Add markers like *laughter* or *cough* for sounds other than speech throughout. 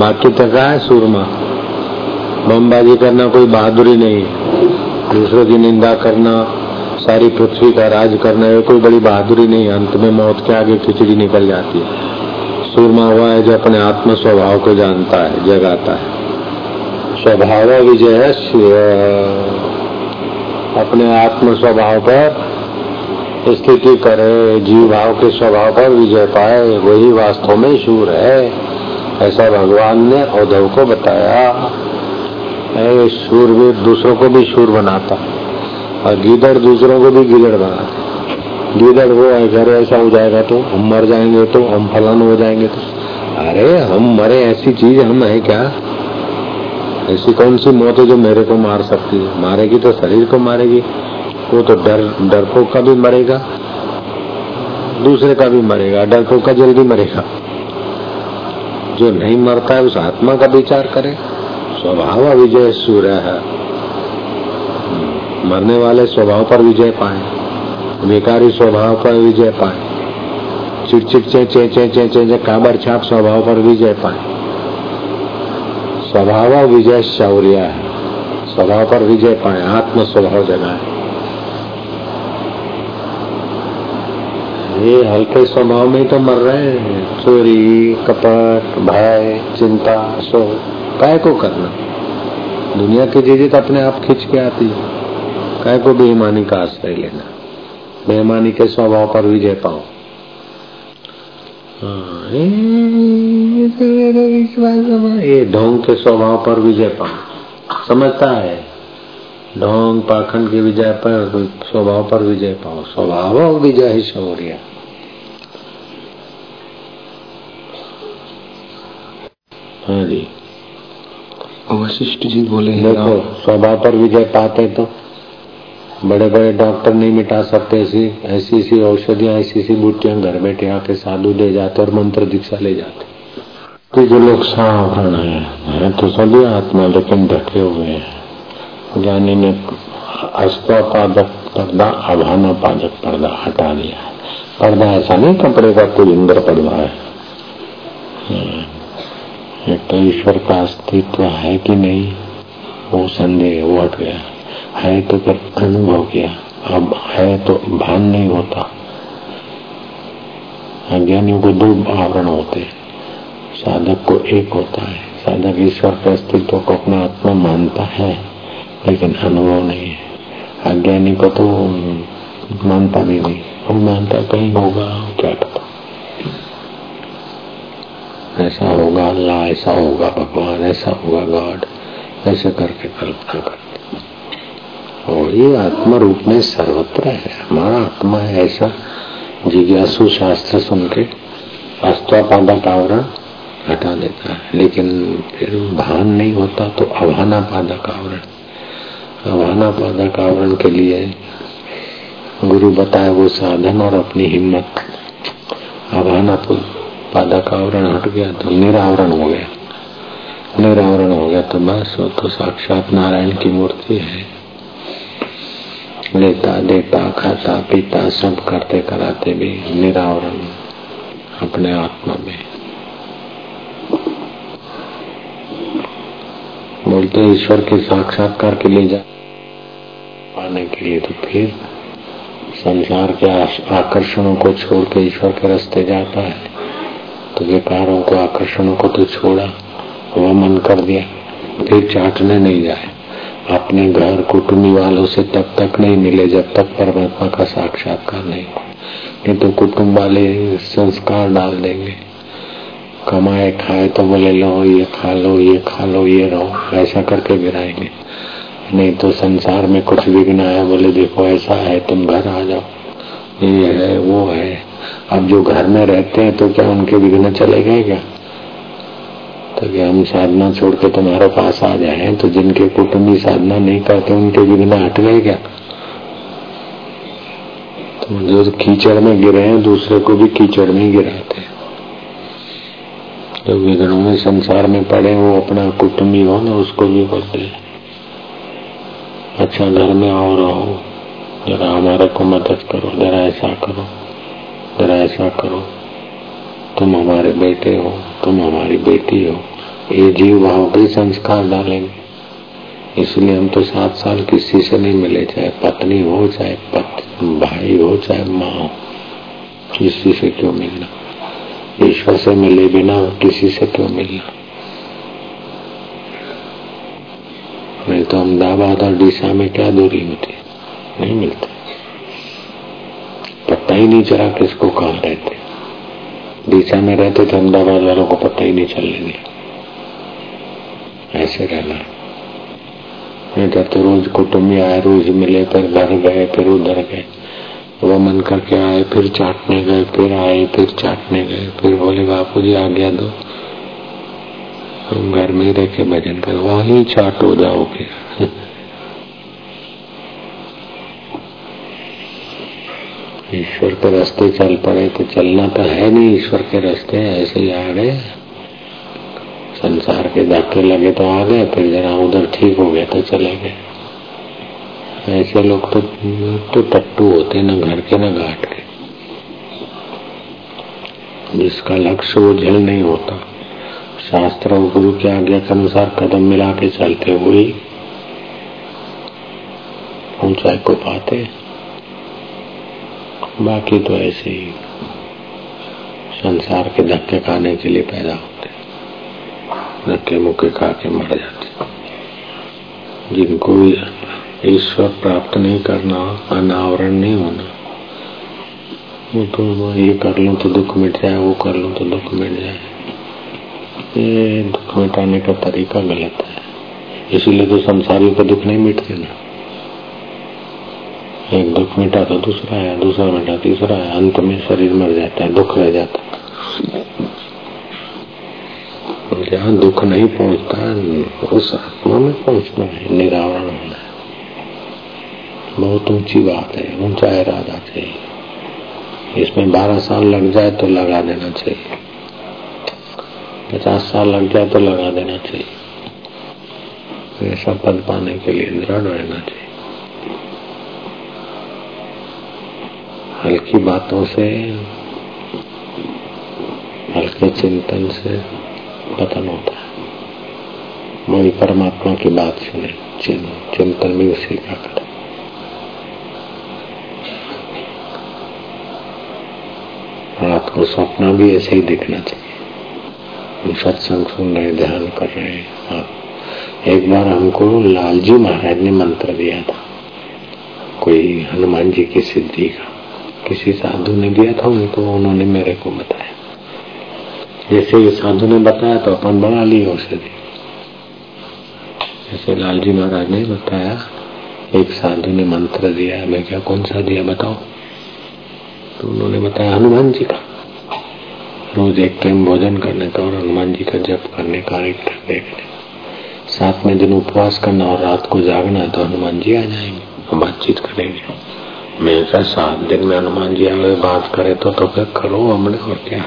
बाकी तो क्या है सूरमा? बमबाजी करना कोई बहादुरी नहीं। दूसरों की निंदा करना, सारी पृथ्वी का राज करना, ये कोई बड़ी बहादुरी नहीं। अंत में मौत के आगे खिचड़ी निकल जाती है। सूरमा हुआ है जो अपने आत्म स्वभाव को जानता है, जगाता है। स्वभाव विजय है अपने आत्म स्वभाव पर स्थिति करे जीव भाव के स्वभाव पर विजय पाए, वही वास्तव में शूर है। ऐसा भगवान ने औधव को बताया शूरवीर दूसरों को भी शूर बनाता और गीदड़ दूसरों को भी गीदड़ बनाता। गीदड़ वो घर ऐसा हो जाएगा तो हम मर जाएँगे तो हम फलान हो जाएँगे तो। अरे, हम मरे, ऐसी चीज़ हम है क्या? ऐसी कौन सी मौत है जो मेरे को मार सकती है? मारेगी तो शरीर को मारेगी। वो तो डर डरपोक का भी मरेगा, दूसरे का भी मरेगा डरपोक का जल्दी मरेगा। जो नहीं मरता है, उस आत्मा का विचार करे। स्वभाव विजय सूर्य है। मरने वाले स्वभाव पर विजय पाए बेकारी स्वभाव पर विजय पाए चिड़चिड़ चे चे चे चे चे काबर छाप स्वभाव पर विजय पाए। स्वभाव विजय शौर्य है। स्वभाव पर विजय पाए आत्म स्वभाव जगाए। ये हल्के स्वभाव में तो मर रहे हैं। चोरी कपट भय चिंता सो काय को करना? दुनिया की चीज़ें तो अपने आप खींच के आती है। काय को बेईमानी का आश्रय लेना? बेईमानी के स्वभाव पर विजय पाओ। हाँ, ये ढोंग के स्वभाव पर विजय पाओ। समझता है? ढोंग पाखंड के विजय पर स्वभाव पर विजय पाओ। स्वभाव विजय ही शौर्य। हाँ जी। वशिष्ठ जी बोले देखो स्वभाव पर विजय पाते तो बड़े बड़े डॉक्टर नहीं मिटा सकते ऐसी ऐसी ऐसी औषधियाँ ऐसी ऐसी बूटियाँ घर बैठे आके साधु दे जाते और मंत्र दीक्षा ले जाते। तो जो लोग सावरण है, है तो सभी आत्मा लेकिन ढके हुए हैं। ज्ञानी ने अस्पादक पर्दा अभाना पादक पर्दा हटा दिया। पर्दा ऐसा नहीं कपड़े का कोई इंद्र पर्दा है। एक तो ईश्वर का अस्तित्व है कि नहीं? वो संदेह वो हट गया। है तो फिर अनुभव किया अब है तो भान नहीं होता। अज्ञानियों को दो आवरण होते साधक को एक होता है। साधक ईश्वर के अस्तित्व को अपना आत्मा मानता है, लेकिन अनुभव नहीं है। अज्ञानी को तो मानता भी नहीं। हम मानता कहीं होगा, क्या पता। ऐसा होगा, अल्लाह ऐसा होगा, भगवान ऐसा होगा गॉड ऐसे करके कल्पना करते और ये आत्मा रूप में सर्वत्र है। हमारा आत्मा है ऐसा, जिज्ञासु शास्त्र सुन के अस्त्वापादक आवरण हटा देता है। लेकिन फिर भान नहीं होता तो अभाना पादक आवरण। अभाना पादक आवरण के लिए गुरु बताए वो साधन और अपनी हिम्मत। अभाना पादा का आवरण हट गया तो निरावरण हो गया। निरावरण हो गया तो बस, वो तो साक्षात नारायण की मूर्ति है। लेता, देता, खाता, पीता, सब करते कराते भी निरावरण अपने आत्मा में। बोलते, ईश्वर के साक्षात्कार के लिए जा पाने के लिए तो फिर संसार के आकर्षणों को छोड़ के ईश्वर के रास्ते जाता है। तो विकारों को, आकर्षणों को तो छोड़ा वो मन कर दिया, फिर चाटने नहीं जाए। अपने घर कुटुंबी वालों से तब तक नहीं मिले जब तक परमात्मा का साक्षात्कार नहीं नहीं तो कुटुंब वाले संस्कार डाल देंगे। कमाए, खाए तो बोले, लो, ये खा लो, ये खा लो, ये रहो। ऐसा करके गिराएँगे। नहीं तो संसार में कुछ विघ्न है बोले, देखो, ऐसा है, तुम घर आ जाओ। ये है वो है। अब जो घर में रहते हैं तो क्या उनके विघ्न चले गए क्या? तो क्या हम साधना छोड़ के तुम्हारे पास आ जाए तो जिनके कुटुंबी साधना नहीं करते, उनके विघ्न हट गए क्या? तो जो कीचड़ में गिरे हैं, दूसरे को भी कीचड़ में गिराते हैं। जो विघ्नों में संसार में पड़े, वो अपना कुटुंबी हो ना, उसको भी बोलते अच्छा घर में आओ रहो। जरा हमारे को मदद करो जरा ऐसा करो जरा ऐसा करो। तुम हमारे बेटे हो तुम हमारी बेटी हो। ये जीव भाव के संस्कार डालेंगे। इसलिए हम तो सात साल किसी से नहीं मिले चाहे पत्नी हो चाहे पत, भाई हो चाहे माँ हो। किसी से क्यों मिलना? ईश्वर से मिले बिना किसी से क्यों मिलना? नहीं तो अहमदाबाद और डीसा में क्या दूरी होती? नहीं मिलता। पता ही नहीं चला किसको कहा रहते। डीसा में रहते थे, अहमदाबाद वालों को पता ही नहीं चलने दिया ऐसे रहना। नहीं तो रोज कुटुम्ब आए रोज मिले, फिर घर गए, फिर उधर गए। वो मन करके आए, फिर चाटने गए, फिर आए, फिर चाटने गए, फिर बोले बापू जी आ गया दो। हम घर में रह के भजन कर, वही चाट जाओगे। *laughs* ईश्वर के रास्ते चल पड़े तो चलना तो है नहीं ईश्वर के रास्ते, ऐसे ही आ गए। संसार के धक्के लगे तो आ गए, फिर जरा उधर ठीक हो गया तो चले गए। ऐसे लोग तो तो टट्टू होते न, घर के न घाट के। जिसका लक्ष्य वो झेल नहीं होता। शास्त्र और गुरु के आज्ञा के अनुसार कदम मिला के चलते हुए ऊंचाई को पाते बाकी तो ऐसे ही संसार के धक्के खाने के लिए पैदा होते धक्के मुक्के खा के मर जाते जिनको ईश्वर प्राप्त नहीं करना, अनावरण नहीं होना, वो तो ये कर लूँ तो दुख मिट जाए, वो कर लूँ तो दुख मिट जाए। ये दुख मिटाने का तरीका गलत है। इसीलिए तो संसारियों का दुख नहीं मिटते ना। एक दुख मिटा तो दूसरा है दूसरा मिटा, तीसरा है अंत में शरीर मर जाता है, दुख रह जाता है। जहाँ दुख नहीं पहुँचता, उस आत्मा में पहुँचना है, निरावरण होना है। बहुत ऊँची बात है, ऊँचा इरादा चाहिए। इसमें बारह साल लग जाए तो लगा देना चाहिए। पचास साल लग जाए तो लगा देना चाहिए। ऐसा पद पाने के लिए दृढ़ रहना चाहिए। हल्की बातों से, हल्के चिंतन से पतन होता है। वही परमात्मा की बात सुने चिंतन भी उसी का करे। रात को सपना भी ऐसे ही दिखना चाहिए। सत्संग सुन रहे ध्यान कर रहे हैं। हाँ। एक बार हमको लालजी महाराज ने मंत्र दिया था, कोई हनुमान जी की सिद्धि का। किसी साधु ने दिया था उनको, उन्होंने मेरे को बताया। जैसे ये साधु ने बताया तो अपन बना ली औषधि जैसे लालजी महाराज ने बताया, एक साधु ने मंत्र दिया, मैं क्या कौन सा दिया बताओ? तो उन्होंने बताया, हनुमान जी का। रोज एक टाइम भोजन करने का और हनुमान जी का जप करने का एक देखने। सात में दिन उपवास करना और रात को जागना तो हनुमान जी आ जाएँगे, हम बातचीत करेंगे। मैं क्या सात दिन में हनुमान जी आगे बात करे तो तो फिर करो हमने और क्या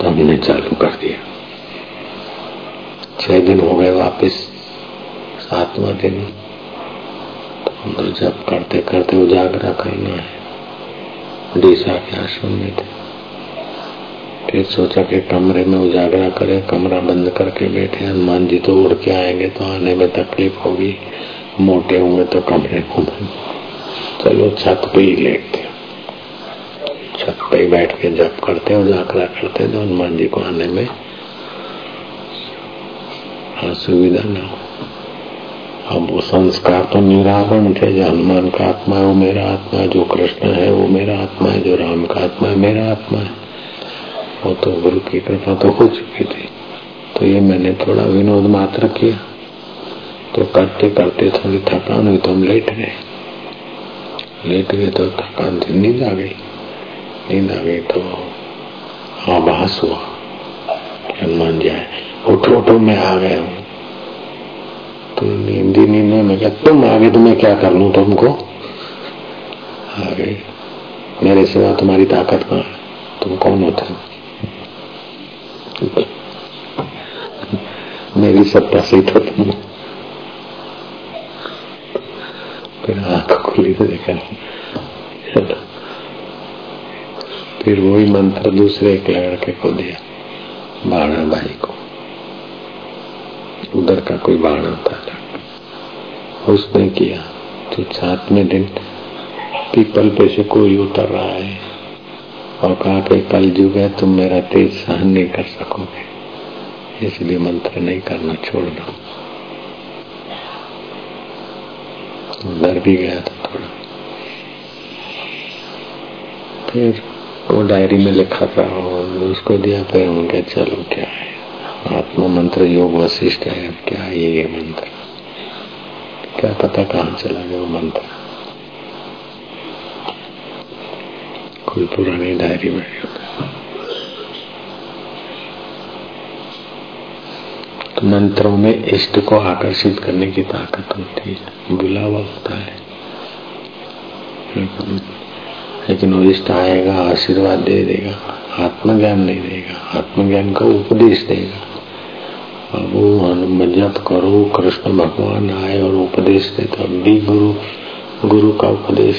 तो हमने चालू कर दिया। छह दिन हो गए वापस, सातवां दिन। तो जब करते करते उजागरा करना है। डीसा के आश्रम में थे। फिर सोचा कि कमरे में उजागरा करे, कमरा बंद करके बैठे। हनुमान जी तो उड़ के आएँगे तो आने में तकलीफ़ होगी। मोटे होंगे तो कमरे को चलो छत पे ही लेटते छत पे ही बैठ के जब करते उजागरा करते हैं तो हनुमान जी को आने में असुविधा ना हो। अब वो संस्कार तो निरावरण थे, जो हनुमान का आत्मा है, वो मेरा आत्मा है, जो कृष्ण है, वो मेरा आत्मा है, जो राम का आत्मा है, मेरा आत्मा है। वो तो गुरु की कृपा तो हो चुकी थी। तो ये मैंने थोड़ा विनोद मात्र किया। तो करते करते थोड़ी थकान हुई तो हम लेट गए लेट गए तो थकान थी नींद आ गई नींद आ गई तो आभास हुआ हनुमान जी आए उठो उठो मैं आ गया हूँ तो नींद ही नींद में क्या तुम आगे तो मैं क्या कर लू तुमको आ गए मेरे सिवा तुम्हारी ताकत कहाँ तुम कौन होते हो मेरी सत्ता से तो तुम फिर आँख खुली तो देखा फिर वही मंत्र दूसरे एक लड़के को। दिया बाणा भाई को उधर का कोई बाण था उसने किया। तो सातवें दिन पीपल पे से कोई उतर रहा है और कहा कि कल जुग है, तुम मेरा तेज सहन नहीं कर सकोगे। इसलिए मंत्र नहीं करना छोड़ दो डर भी गया था थोड़ा। फिर वो डायरी में लिखा था और उसको दिया, फिर उनके चलो, क्या है? आत्मा मंत्र योग वशिष्ठ है क्या है ये मंत्र? क्या पता कहाँ चला गया वो मंत्र। कोई पुरानी डायरी में तो मंत्रों में इष्ट को आकर्षित करने की ताकत होती है। बुलावा होता है। लेकिन वो इष्ट आएगा, आशीर्वाद दे देगा, आत्मज्ञान नहीं देगा, आत्मज्ञान का उपदेश देगा। वो जप करो, कृष्ण भगवान आए और उपदेश दे तो भी गुरु गुरु का उपदेश।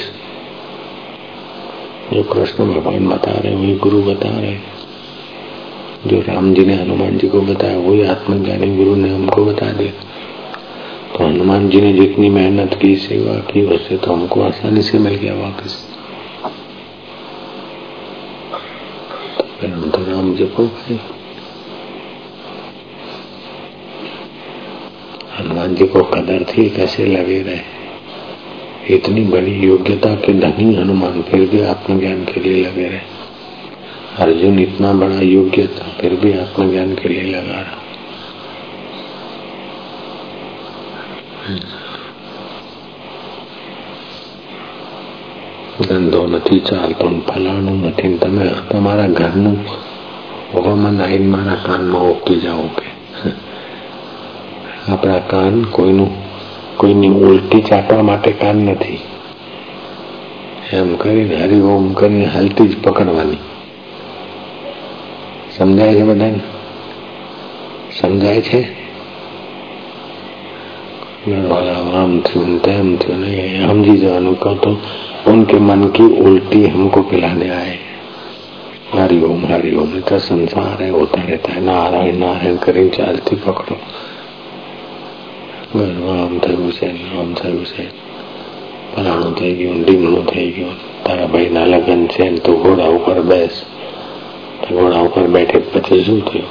जो कृष्ण भगवान बता रहे वही गुरु बता रहे जो राम जी ने हनुमान जी को बताया, वही आत्मज्ञानी गुरु ने हमको बता दिया। तो हनुमान जी ने जितनी मेहनत की, सेवा की, उससे तो हमको आसानी से मिल गया वापस। तो राम जपो भाई। हनुमान जी को कदर थी, कैसे लगे रहे? इतनी बड़ी योग्यता के धनी हनुमान फिर भी आत्मज्ञान के लिए लगे रहे। अर्जुन इतना बड़ा योग्य था, फिर भी आत्मज्ञान के लिए लगा रहा। ધંધો નથી ચાલતો, ફલાણું નથી. તમે તમારા ઘરનું હવામાન આવીને મારા કાનમાં ઓકી જાઓ કે? આપણા કાન કોઈનું, કોઈની ઉલટી ચાટવા માટે કાન નથી. એમ કરીને હરિઓમ કરીને હાલતી જ પકડવાની. સમજાય છે બધાને? સમજાય છે? આમ થયું તેમ થયું નહીં સમજી જવાનું કહો તો उनके मन की उल्टी हमको पिलाने आए हरिओम हरिओम तो संसार है होता रहता है नारायण नारायण करें चालती पकड़ो આમ થયું છે આમ થયું છે ફલાણું થઈ ગયું ઢીમણું થઈ ગયું તારા ભાઈના લગ્ન છે ને તું ઘોડા ઉપર બેસ ઘોડા ઉપર બેઠે પછી શું થયું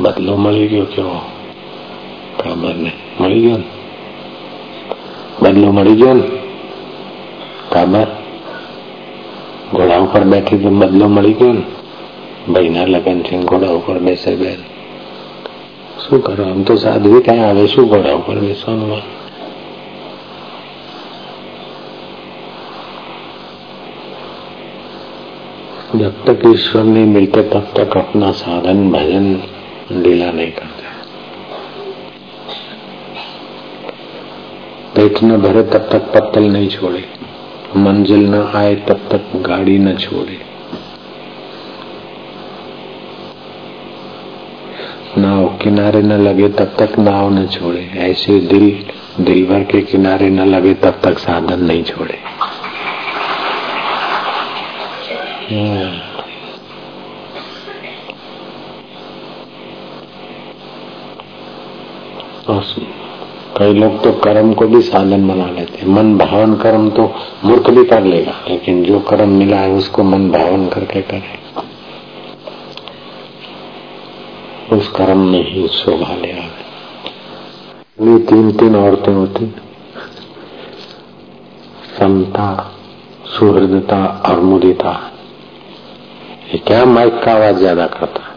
બદલો મળી ગયો કેવો ખબર ને મળી ગયો ને બદલો મળી ગયો ને ખબર ઘોડા ઉપર બેઠી તો બદલો મળી ગયો ને ભાઈના લગ્ન છે ઘોડા ઉપર બેસે બેન શું કરો આમ તો સાધવી ત્યાં આવે શું ઘોડા ઉપર બેસવાનું जब तक ईश्वर नहीं मिलते तब तक अपना साधन भजन ढीला नहीं करते पेट न भरे तब तक पत्तल नहीं छोड़े। मंजिल न आए तब तक गाड़ी न छोड़े। नाव किनारे न लगे तब तक नाव न छोड़े। ऐसे दिल दिल भर के किनारे न लगे तब तक साधन नहीं छोड़े। कई लोग तो कर्म को भी साधन बना लेते हैं। मन भावन कर्म तो मूर्ख भी कर लेगा, लेकिन जो कर्म मिला है उसको मन भावन करके करे। उस कर्म में ही शोभा ले आवे। तीन तीन औरतें होती समता, सुहृदता और मुदिता। ये क्या माइक का आवाज़ ज़्यादा करता है?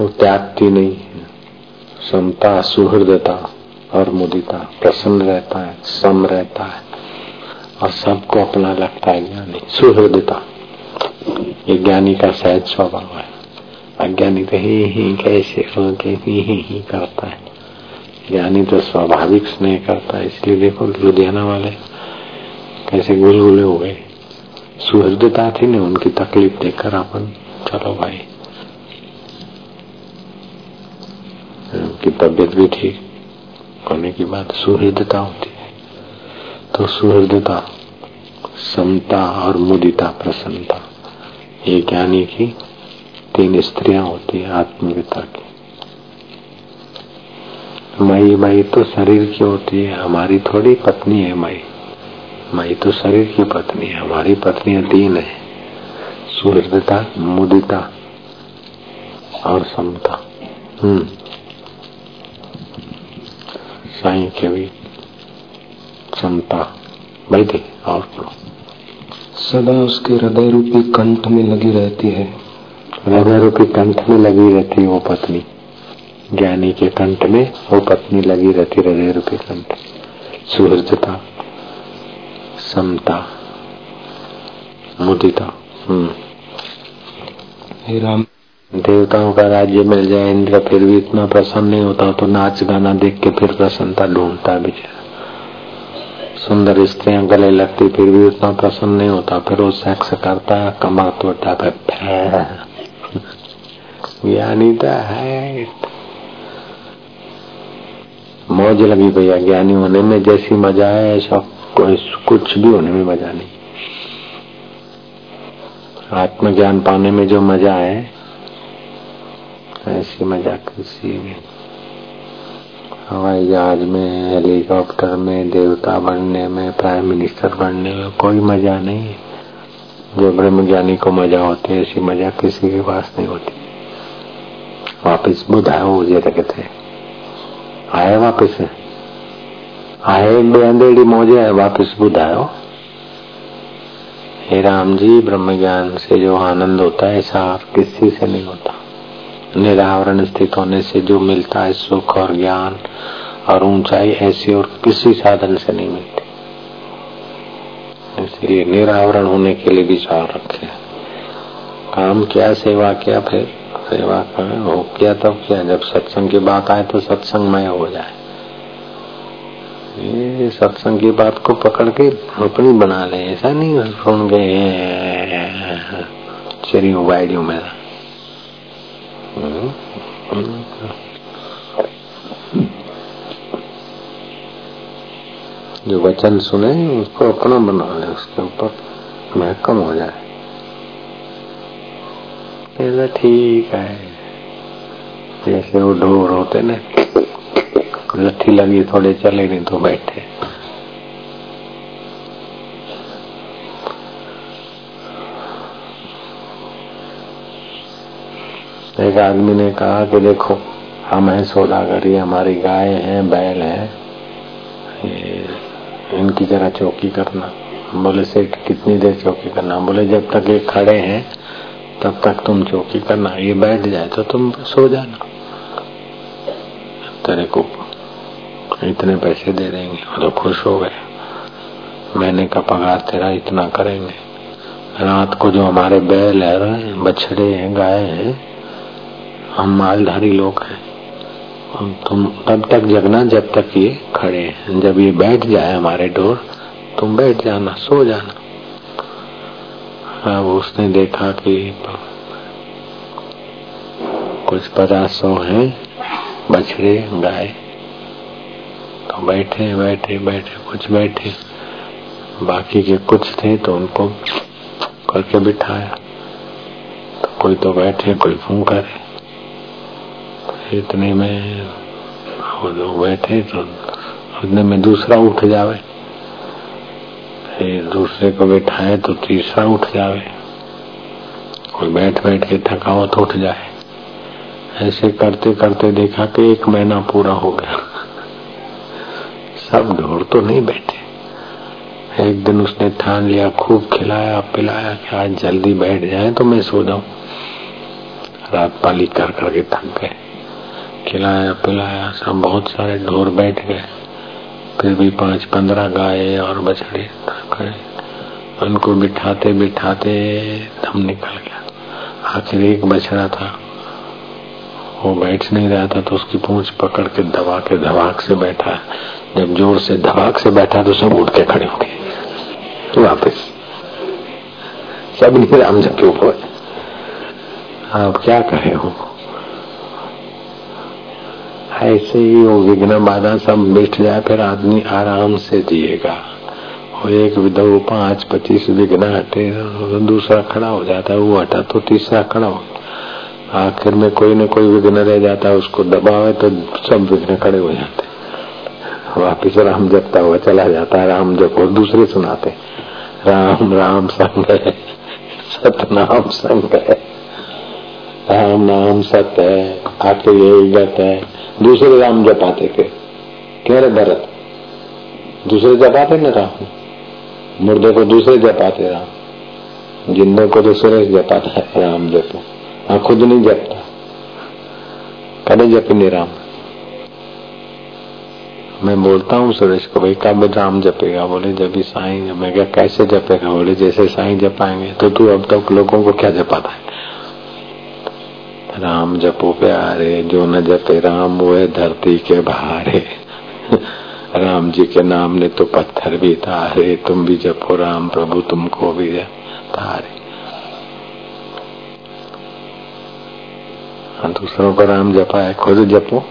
वो त्यागती नहीं है। समता, सुहृदता और मुदिता प्रसन्न रहता है, सम रहता है। और सबको अपना लगता है ज्ञानी। सुहृदता। ये ज्ञानी का सहज स्वभाव है। अज्ञानी तो ही ही कैसे कैसे ही ही करता है। ज्ञानी तो स्वाभाविक स्नेह करता है। इसलिए देखो, लुधियाना वाले कैसे गुलगुले हो गए। सुहृदता थी ना, उनकी तकलीफ़ देखकर अपन चलो भाई उनकी तबियत भी ठीक। होने की बात सुहृदता होती है। तो सुहृदता, समता और मुदिता, प्रसन्नता, ये ज्ञानी की तीन स्त्रियाँ होती है आत्मविता की। मई मई तो शरीर की होती है, हमारी थोड़ी पत्नी है मई। मई तो शरीर की पत्नी है, हमारी पत्नियाँ तीन है। सुहृदता, मुदिता और समता। हम्म। साई के भी समता बैठे और सदा उसके हृदय रूपी कंठ में लगी रहती है। हृदय रूपी कंठ में लगी रहती है वो पत्नी। ज्ञानी के कंठ में वो पत्नी लगी रहती हृदय रूपी कंठ। सुहृदता समता मुदिता। हम्म। हे राम। देवताओं का राज्य मिल जाए इंद्र फिर भी इतना प्रसन्न नहीं होता तो नाच गाना देख के फिर प्रसन्नता ढूंढता बेचारा सुंदर स्त्रियाँ गले लगती, फिर भी उतना प्रसन्न नहीं होता, फिर वो सेक्स करता कमर तोड़ता फिर *laughs* ज्ञानी तो है। मौज लगी भैया, ज्ञानी होने में जैसी मज़ा है ऐसा कुछ भी होने में मज़ा नहीं। आत्मज्ञान पाने में जो मज़ा है ऐसी मज़ा किसी में। हवाई जहाज़ में हेलीकॉप्टर में, देवता बनने में प्राइम मिनिस्टर बनने में कोई मज़ा नहीं है। जो ब्रह्म ज्ञानी को मज़ा होती है, ऐसी मज़ा किसी के पास नहीं होती। वापिस बुध बुधायो हुजे थे आए वापिस? आए बे अंधेड़ी मौजे आए, वापिस बुधायो हे। राम जी ब्रह्म ज्ञान से जो आनंद होता है, ऐसा किसी से नहीं होता। निरावरण स्थित होने से जो मिलता है सुख और ज्ञान और ऊंचाई ऐसी और किसी साधन से नहीं मिलती। इसलिए निरावरण होने के लिए विचार रखे। काम क्या, सेवा क्या, फिर सेवा का हो किया तब क्या, जब सत्संग की बात आए तो सत्संगमय हो जाए। ये सत्संग की बात को पकड़ के अपनी बना ले, ऐसा नहीं सुन गए चरी वाइडियो मेरा। जो वचन सुने, उसको अपना बना ले, उसके ऊपर महकम हो जाए। तो ठीक है। जैसे वो ढोर होते ना लट्ठी लगी, थोड़े चले नहीं तो बैठे। एक आदमी ने कहा कि देखो, हम हैं सौदागरी हमारी गाय है, बैल है। इनकी जरा चौकी करना। बोले सेठ कितनी देर चौकी करना? बोले, जब तक ये खड़े हैं, तब तक तुम चौकी करना। ये बैठ जाए तो तुम सो जाना। तेरे को इतने पैसे दे देंगे तो खुश हो गए। महीने का पगार तेरा इतना करेंगे। रात को जो हमारे बैल है, बछड़े हैं, गाय हैं हम मालधारी लोग हैं। तुम तब तक जगना, जब तक ये खड़े हैं। जब ये बैठ जाए हमारे डोर, तुम बैठ जाना, सो जाना। अब उसने देखा कि कुछ पचास सौ है, बछड़े, गाय। तो बैठे बैठे बैठे, कुछ बैठे। बाकी के कुछ थे तो उनको करके बिठाया। तो कोई तो बैठे, कोई फूं करे। इतने में वो बैठे तो उतने में दूसरा उठ जावे। फिर दूसरे को बैठाए तो तीसरा उठ जावे। कोई बैठ बैठ के थकावट उठ जाए। ऐसे करते करते देखा कि एक महीना पूरा हो गया। सब ढोर तो नहीं बैठे। एक दिन उसने ठान लिया, खूब खिलाया, पिलाया कि आज जल्दी बैठ जाए तो मैं सो जाऊँ। रात पाली कर करके थक गए। खिलाया पिलाया, सब बहुत सारे ढोर बैठ गए। फिर भी पाँच पंद्रह गाय और बछड़े खड़े उनको बिठाते बिठाते दम निकल गया। आखिर एक बछड़ा था, वो बैठ नहीं रहा था तो उसकी पूंछ पकड़ के दबा के धवाक से बैठा। जब ज़ोर से धवाक से बैठा तो सब उठ के खड़े हो गए। वापिस। सब निराम जब ऊपर। आप क्या कहे हो? ऐसे ही वो विघ्न बाधा सब बैठ जाए, फिर आदमी आराम से जिएगा। और एक विधव पाँच पच्चीस विघ्न हटे तो दूसरा खड़ा हो जाता है, वो हटा तो तीसरा खड़ा हो। आखिर में कोई न कोई विघ्न रह जाता है, उसको दबावे तो सब विघ्न खड़े हो जाते वापिस राम जपता हुआ चला जाता है, राम और दूसरे सुनाते राम राम संग है, सतनाम संग है। राम नाम सत्य है आते यही गत है। दूसरे राम जपाते थे। कह रहे, भरत, दूसरे जपाते न राम? मुर्दे को दूसरे जपाते राम। जिंदों को तो सुरेश जपाता है राम जपो। हाँ खुद नहीं जपता। कभी जप नहीं राम। मैं बोलता हूँ सुरेश को, भाई, कब राम जपेगा? बोले, जब भी साईं मैं क्या कैसे जपेगा? बोले, जैसे साई जपाएँगे तो तू अब तक लोगों को क्या जपाता है? राम जपो प्यारे, जो न जपे राम वो है धरती के बहारे *laughs* राम जी के नाम ने तो पत्थर भी तारे, तुम भी जपो राम प्रभु, तुमको भी तारे। हाँ दूसरों का राम जपा है खुद जपो।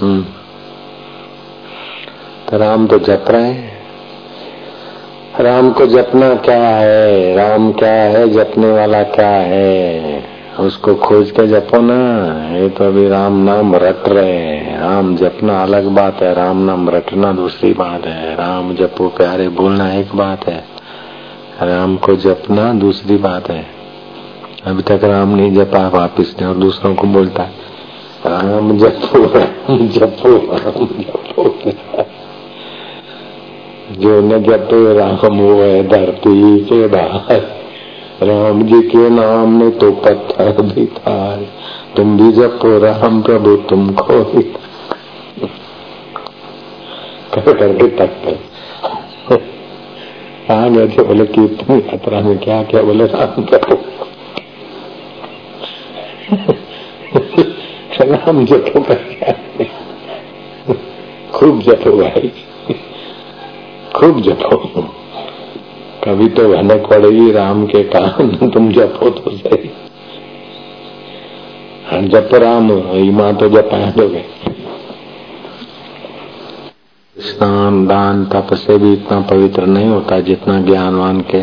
हम्म। तो राम तो जप रहे हैं। राम को जपना क्या है? राम क्या है? जपने वाला क्या है? उसको खोज के जपो ना। ये तो अभी राम नाम रट रहे हैं। राम जपना अलग बात है। राम नाम रटना दूसरी बात है। राम जपो प्यारे बोलना एक बात है। राम को जपना दूसरी बात है। अभी तक राम नहीं जपा, वापिस ने और दूसरों को बोलता है, राम जपो राम जपो राम जपो। जो न जपे राम वो है धरती के बाहर। राम जी के नाम में तो पत्थर भी था। तुम भी जपो राम प्रभु तुमको भी कर करके तक कर आ गए थे बोले कीर्तन में क्या क्या बोले राम प्रभु। *laughs* राम जपो का क्या खूब जपो भाई खूब जपो। कभी तो भनक पड़ेगी राम के काम तुम जपो तो सही। हाँ जप राम ईमा तो जपा दोगे स्नान, दान, तप से भी इतना पवित्र नहीं होता जितना ज्ञानवान के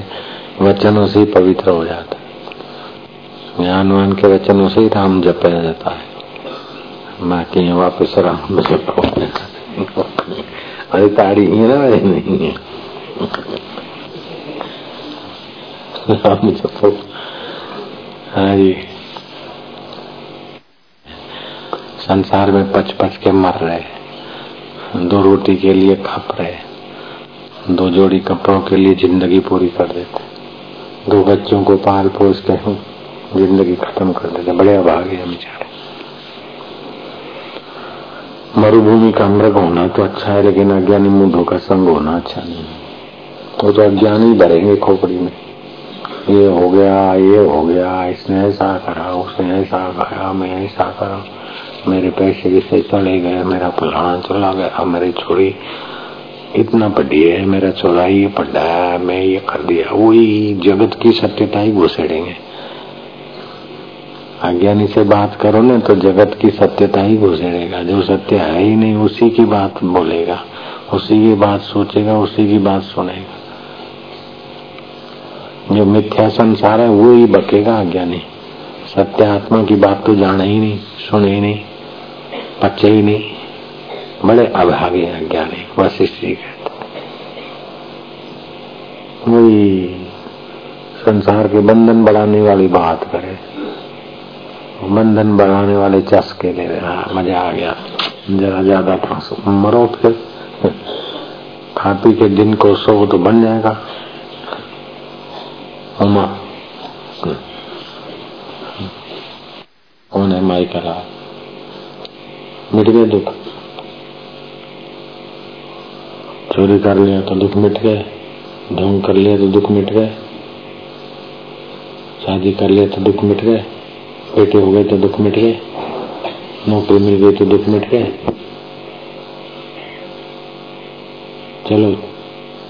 वचनों से ही पवित्र हो जाता। है ज्ञानवान के वचनों से ही राम जपा जाता है। बाकी वापस राम जपो। अरे ताड़ी है ना नहीं है। राम जपो हाँ जी। संसार में पच पच के मर रहे दो रोटी के लिए खप रहे दो जोड़ी कपड़ों के लिए ज़िंदगी पूरी कर देते दो बच्चों को पाल पोस के ज़िंदगी खत्म कर देते बड़े अभागे हम बेचारे। मरुभूमि का मृग होना तो अच्छा है, लेकिन अज्ञानी मूढ़ों का संग होना अच्छा नहीं तो तो अज्ञानी भरेंगे खोपड़ी में। ये हो गया, ये हो गया, इसने ऐसा करा, उसने ऐसा करा, मैं ऐसा करा। मेरे पैसे किसे चले गए? मेरा फलाना चला गया, मेरी छोरी इतना पढ़ी है, मेरा चोरा ये पढ़ा है, मैं ये कर दिया। वही जगत की सत्यता ही घुसेड़ेंगे। अज्ञानी से बात करो ना तो जगत की सत्यता ही घुसेड़ेगा। जो सत्य है ही नहीं, उसी की बात बोलेगा। उसी की बात सोचेगा, उसी की बात सुनेगा। जो मिथ्या संसार है, वो ही बकेगा अज्ञानी सत्य आत्मा की बात तो जाने ही नहीं, सुने ही नहीं, पचे ही नहीं। बड़े अभागे अज्ञानी बस इसी वही संसार के बंधन बढ़ाने वाली बात करे। बंधन बढ़ाने वाले चस्के ले रहे मज़ा आ गया। जरा ज़्यादा था मरो फिर। खा पी के दिन को सो तो बन जाएगा। उमा। कौन है माई का मिट गए दुख। चोरी कर लिया तो दुख मिट गए। ढोंग कर लिया तो दुख मिट गए। शादी कर लिया तो दुख मिट गए। बेटे हो गए तो दुख मिट गए। नौकरी मिल गई तो दुख मिट गए। चलो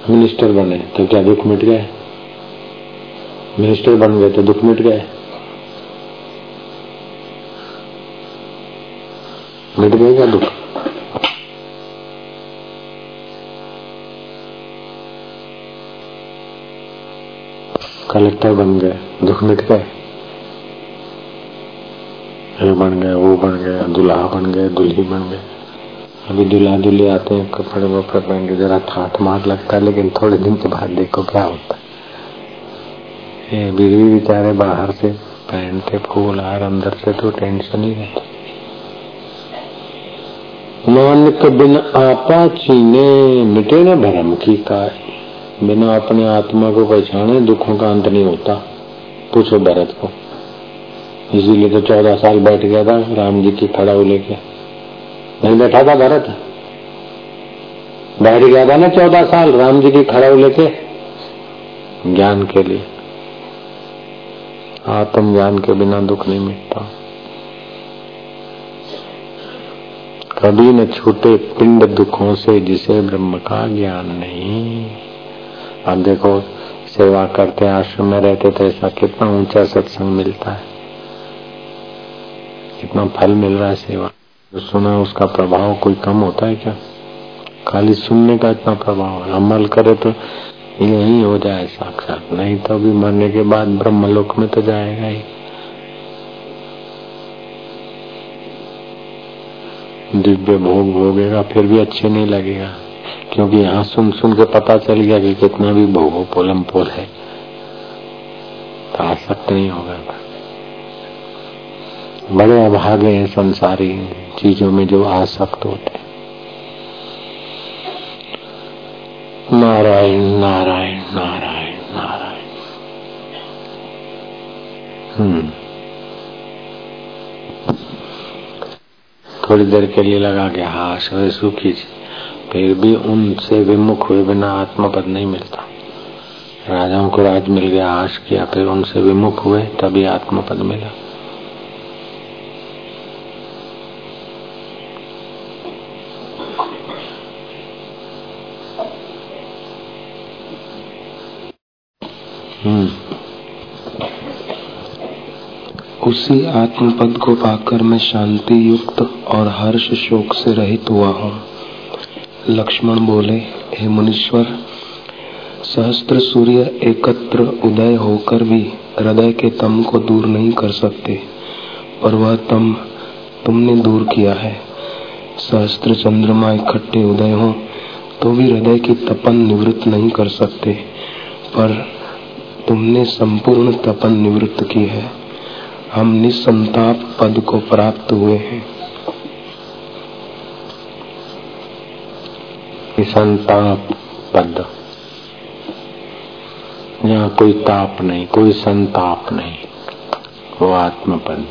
मिनिस्टर बने तो क्या दुख मिट गए? मिनिस्टर बन गए तो दुख मिट गए। मिट गए क्या दुख? कलेक्टर बन गए, दुख मिट गए। ये बन गए, वो बन गए, दूल्हा बन गए, दुल्ही बन गए। अभी दूल्हा दुल्ही आते हैं, कपड़े वपड़े पहन के जरा ठाठ मार लगता है, लेकिन थोड़े दिन के बाद देखो क्या होता है। ये बीवी बेचारे बाहर से पहनते फूल हार अंदर से तो टेंशन ही रहती नानक बिन आपा चीने, मिटे न भरम की काय। बिना अपने आत्मा को पहचाने दुखों का अंत नहीं होता। पूछो भरत को। इसीलिए तो चौदह साल बैठ गया था, राम जी की खड़ा लेके। नहीं बैठा था भरत। बैठ गया था ना चौदह साल, राम जी की खड़ा लेके, ज्ञान के लिए। आत्म ज्ञान के बिना दुख नहीं मिटता। कभी न छूटे पिंड दुखों से जिसे ब्रह्म का ज्ञान नहीं। अब देखो, सेवा करते आश्रम में रहते तो ऐसा कितना ऊँचा सत्संग मिलता है। कितना फल मिल रहा है सेवा। जो सुना उसका प्रभाव कोई कम होता है क्या? खाली सुनने का इतना प्रभाव है। अमल करे तो यही हो जाए साक्षात। नहीं तो अभी मरने के बाद ब्रह्मलोक में तो जाएगा ही। दिव्य भोग भोगेगा, फिर भी अच्छे नहीं लगेगा। क्योंकि यहाँ सुन सुन के पता चल गया कि कितना भी भोगो पोलम पोल है। तो आसक्त नहीं होगा। बड़े अभागे हैं संसारी चीज़ों में जो आसक्त होते नारायण नारायण नारायण नारायण। हम्म। थोड़ी देर के लिए लगा कि हाँ शरीर सुखी फिर भी उनसे विमुख हुए बिना आत्मपद नहीं मिलता। राजाओं को राज मिल गया, आश किया, फिर उनसे विमुख हुए, तभी आत्मपद मिला। उसी आत्मपद को पाकर मैं शांति युक्त और हर्ष शोक से रहित हुआ हूँ। लक्ष्मण बोले, हे मुनीश्वर, सहस्त्र सूर्य एकत्र उदय होकर भी हृदय के तम को दूर नहीं कर सकते और वह तम तुमने दूर किया है। सहस्त्र चंद्रमा इकट्ठे उदय हो तो भी हृदय की तपन निवृत्त नहीं कर सकते, पर तुमने संपूर्ण तपन निवृत्त की है। हम निसंताप पद को प्राप्त हुए हैं। संताप पद। यहाँ कोई ताप नहीं, कोई संताप नहीं, वो आत्म पद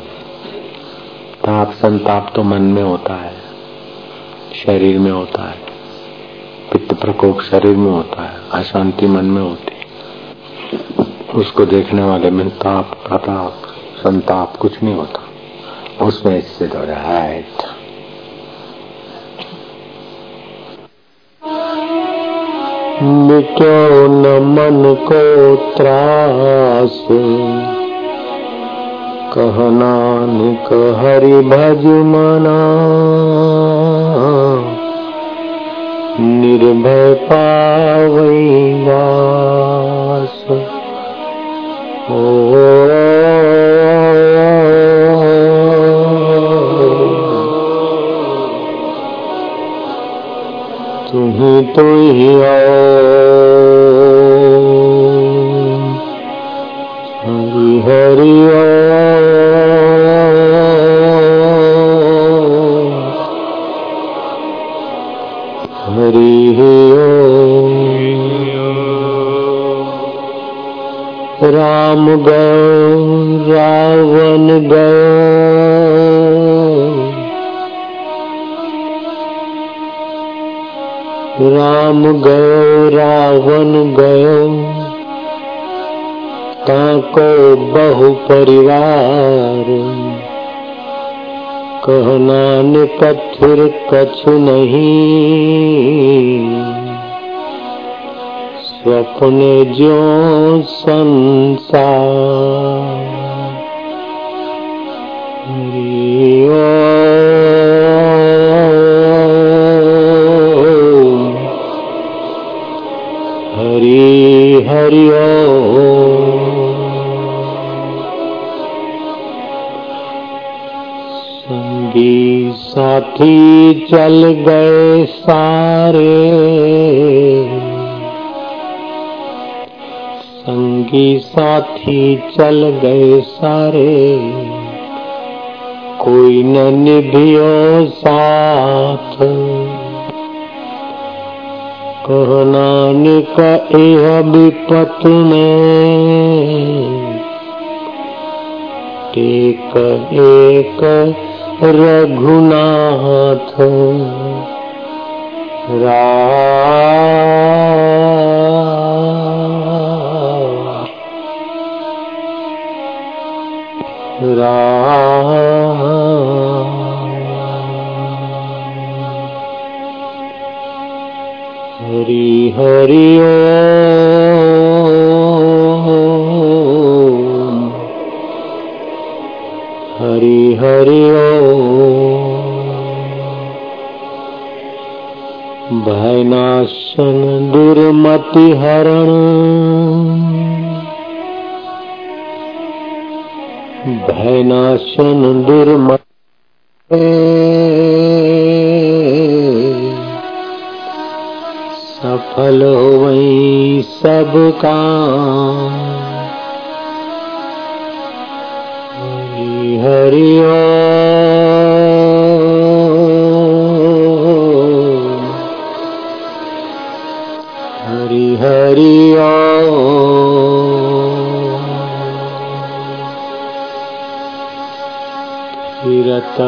ताप, संताप तो मन में होता है, शरीर में होता है, पित्त प्रकोप शरीर में होता है, अशांति मन में होती है उसको देखने वाले में ताप प्रताप संताप कुछ नहीं होता। उसमें इससे तो राइट मिटो न मन को त्रास। कहना निक हरि भज मना। निर्भय पावई वास। हरि राम गयो रावण गयो राम गयो रावण गयो ताको बहु परिवार। कहना निपथिर कछु नहीं। स्वप्न जो संसार। हरि हरि संगी साथी चल गए सारे। साथी चल गए सारे। कोई न निभियो साथ। कहनानिक यह विपत में। एक एक रघुनाथ। रा हरि हरि हरि हरि भयनाशन दुर्मति हरण भयनाशन निर्म सफल हो वही सब काम। हरि हरि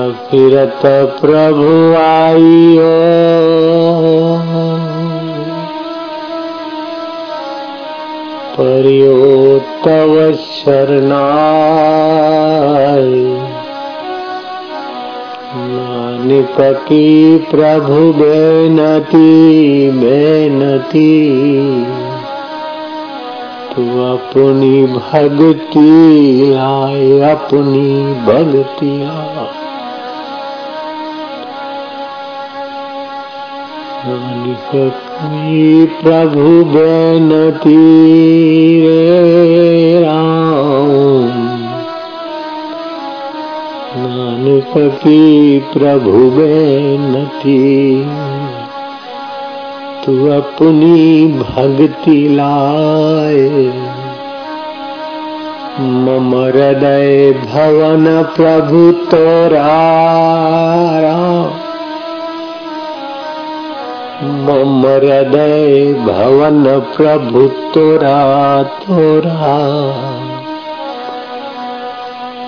फिरत प्रभु आइयो। परियो तव शरणाय। नानक की प्रभु बेनती बेनती। तू अपनी भक्ति आए अपनी भक्ति आ नानक की प्रभु बेनती रे राम। नानक प्रभु बेनती, तू अपनी भक्ति लाए। मम हृदय भवन प्रभु तोरा मम हृदय भवन प्रभु तोरा तोरा।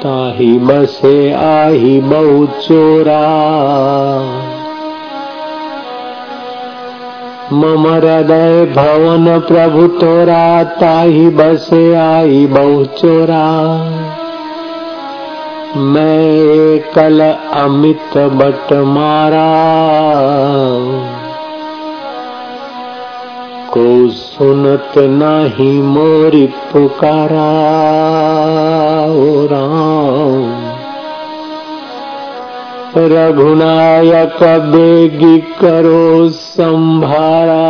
ताही बसे आही बहु चोरा। मम हृदय भवन प्रभु तोरा, ताही बसे आई बहु चोरा। मैं कल अमित बट मारा। को सुनत नाही मोरी पुकारा राम। रघुनायक बेगी करो संभारा,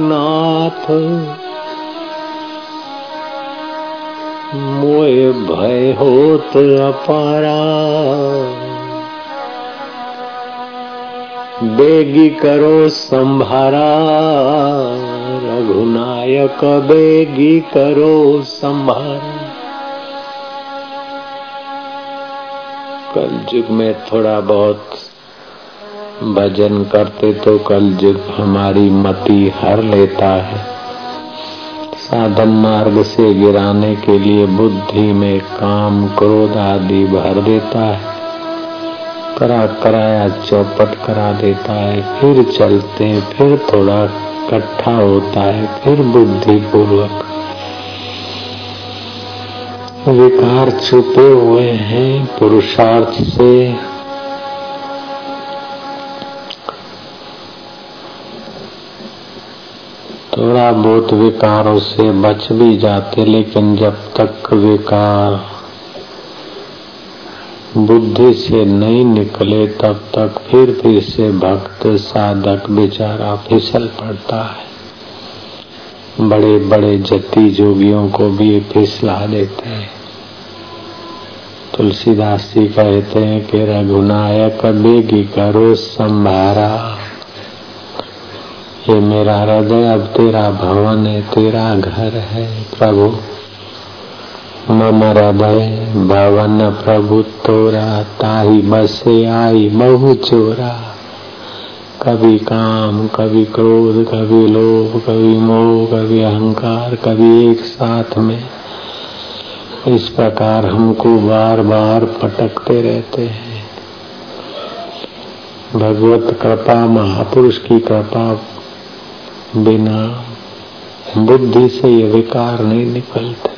नाथ। मोए भय होत अपारा। बेगी करो संभारा, रघुनायक बेगी करो संभारा। कल युग में थोड़ा बहुत भजन करते तो कल युग हमारी मति हर लेता है। साधन मार्ग से गिराने के लिए बुद्धि में काम, क्रोध आदि भर देता है। करा कराया, चौपट करा देता है, फिर चलते हैं, फिर थोड़ा इकट्ठा होता है, फिर बुद्धि पूर्वक विकार छुपे हुए हैं, पुरुषार्थ से। थोड़ा बहुत विकारों से बच भी जाते, लेकिन जब तक विकार बुद्धि से नहीं निकले तब तक फिर फिर से भक्त, साधक, बेचारा फिसल पड़ता है। बड़े बड़े जति जोगियों को भी फिसला देते हैं। तुलसीदास जी कहते हैं कि, रघुनायक, बेगी करो संभारा। ये मेरा हृदय, अब तेरा भवन है, तेरा घर है, प्रभु। मम हृदय भवन प्रभु तोरा, ताही बसे आई बहु चोरा। कभी काम कभी क्रोध कभी लोभ कभी मोह कभी अहंकार कभी एक साथ में। इस प्रकार हमको बार बार पटकते रहते हैं। भगवत कृपा, महापुरुष की कृपा बिना बुद्धि से ये विकार नहीं निकलते।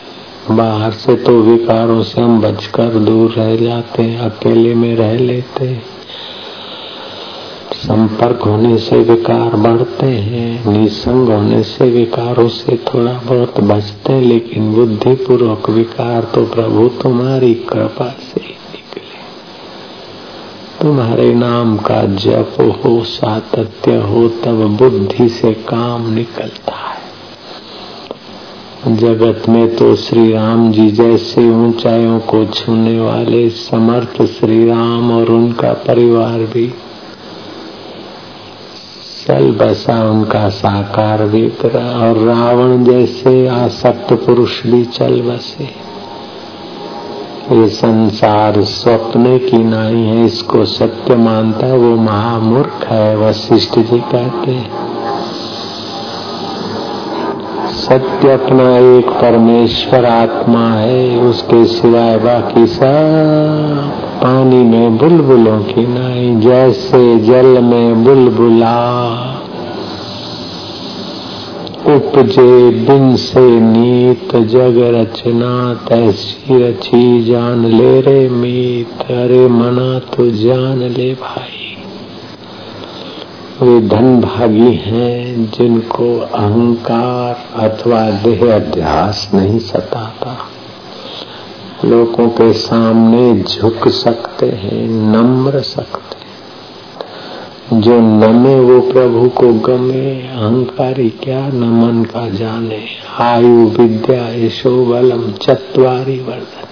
बाहर से तो विकारों से हम बचकर दूर रह जाते हैं, अकेले में रह लेते हैं। संपर्क होने से विकार बढ़ते हैं, निसंग होने से विकारों से थोड़ा बहुत बचते हैं, लेकिन बुद्धि पूर्वक विकार तो प्रभु तुम्हारी कृपा से निकले। तुम्हारे नाम का जप हो, सातत्य हो, तब बुद्धि से काम निकलता है। जगत में तो श्री राम जी जैसे ऊंचाइयों को छूने वाले समर्थ श्री राम और उनका परिवार भी। चल बसा उनका साकार विग्रह और रावण जैसे आसक्त पुरुष भी चल बसे। ये संसार स्वप्न की नाई है, इसको सत्य मानता है वो महामूर्ख है, वशिष्ठ जी कहते हैं। सत्य अपना एक परमेश्वर आत्मा है, उसके सिवाय बाकी सब पानी में बुलबुलों की नाई जैसे जल में बुलबुला। उपजे बिन से नीत, जग रचना तैसी रची जान ले रे मीत। अरे मना तो जान ले भाई। वे धन भागी हैं जिनको अहंकार अथवा देह अध्यास नहीं सताता। लोगों के सामने झुक सकते हैं, नम्र सकते हैं। जो नमे वो प्रभु को गमे, अहंकारी क्या नमन का जाने? आयु, विद्या यशो बलम चतवारी वर्धन।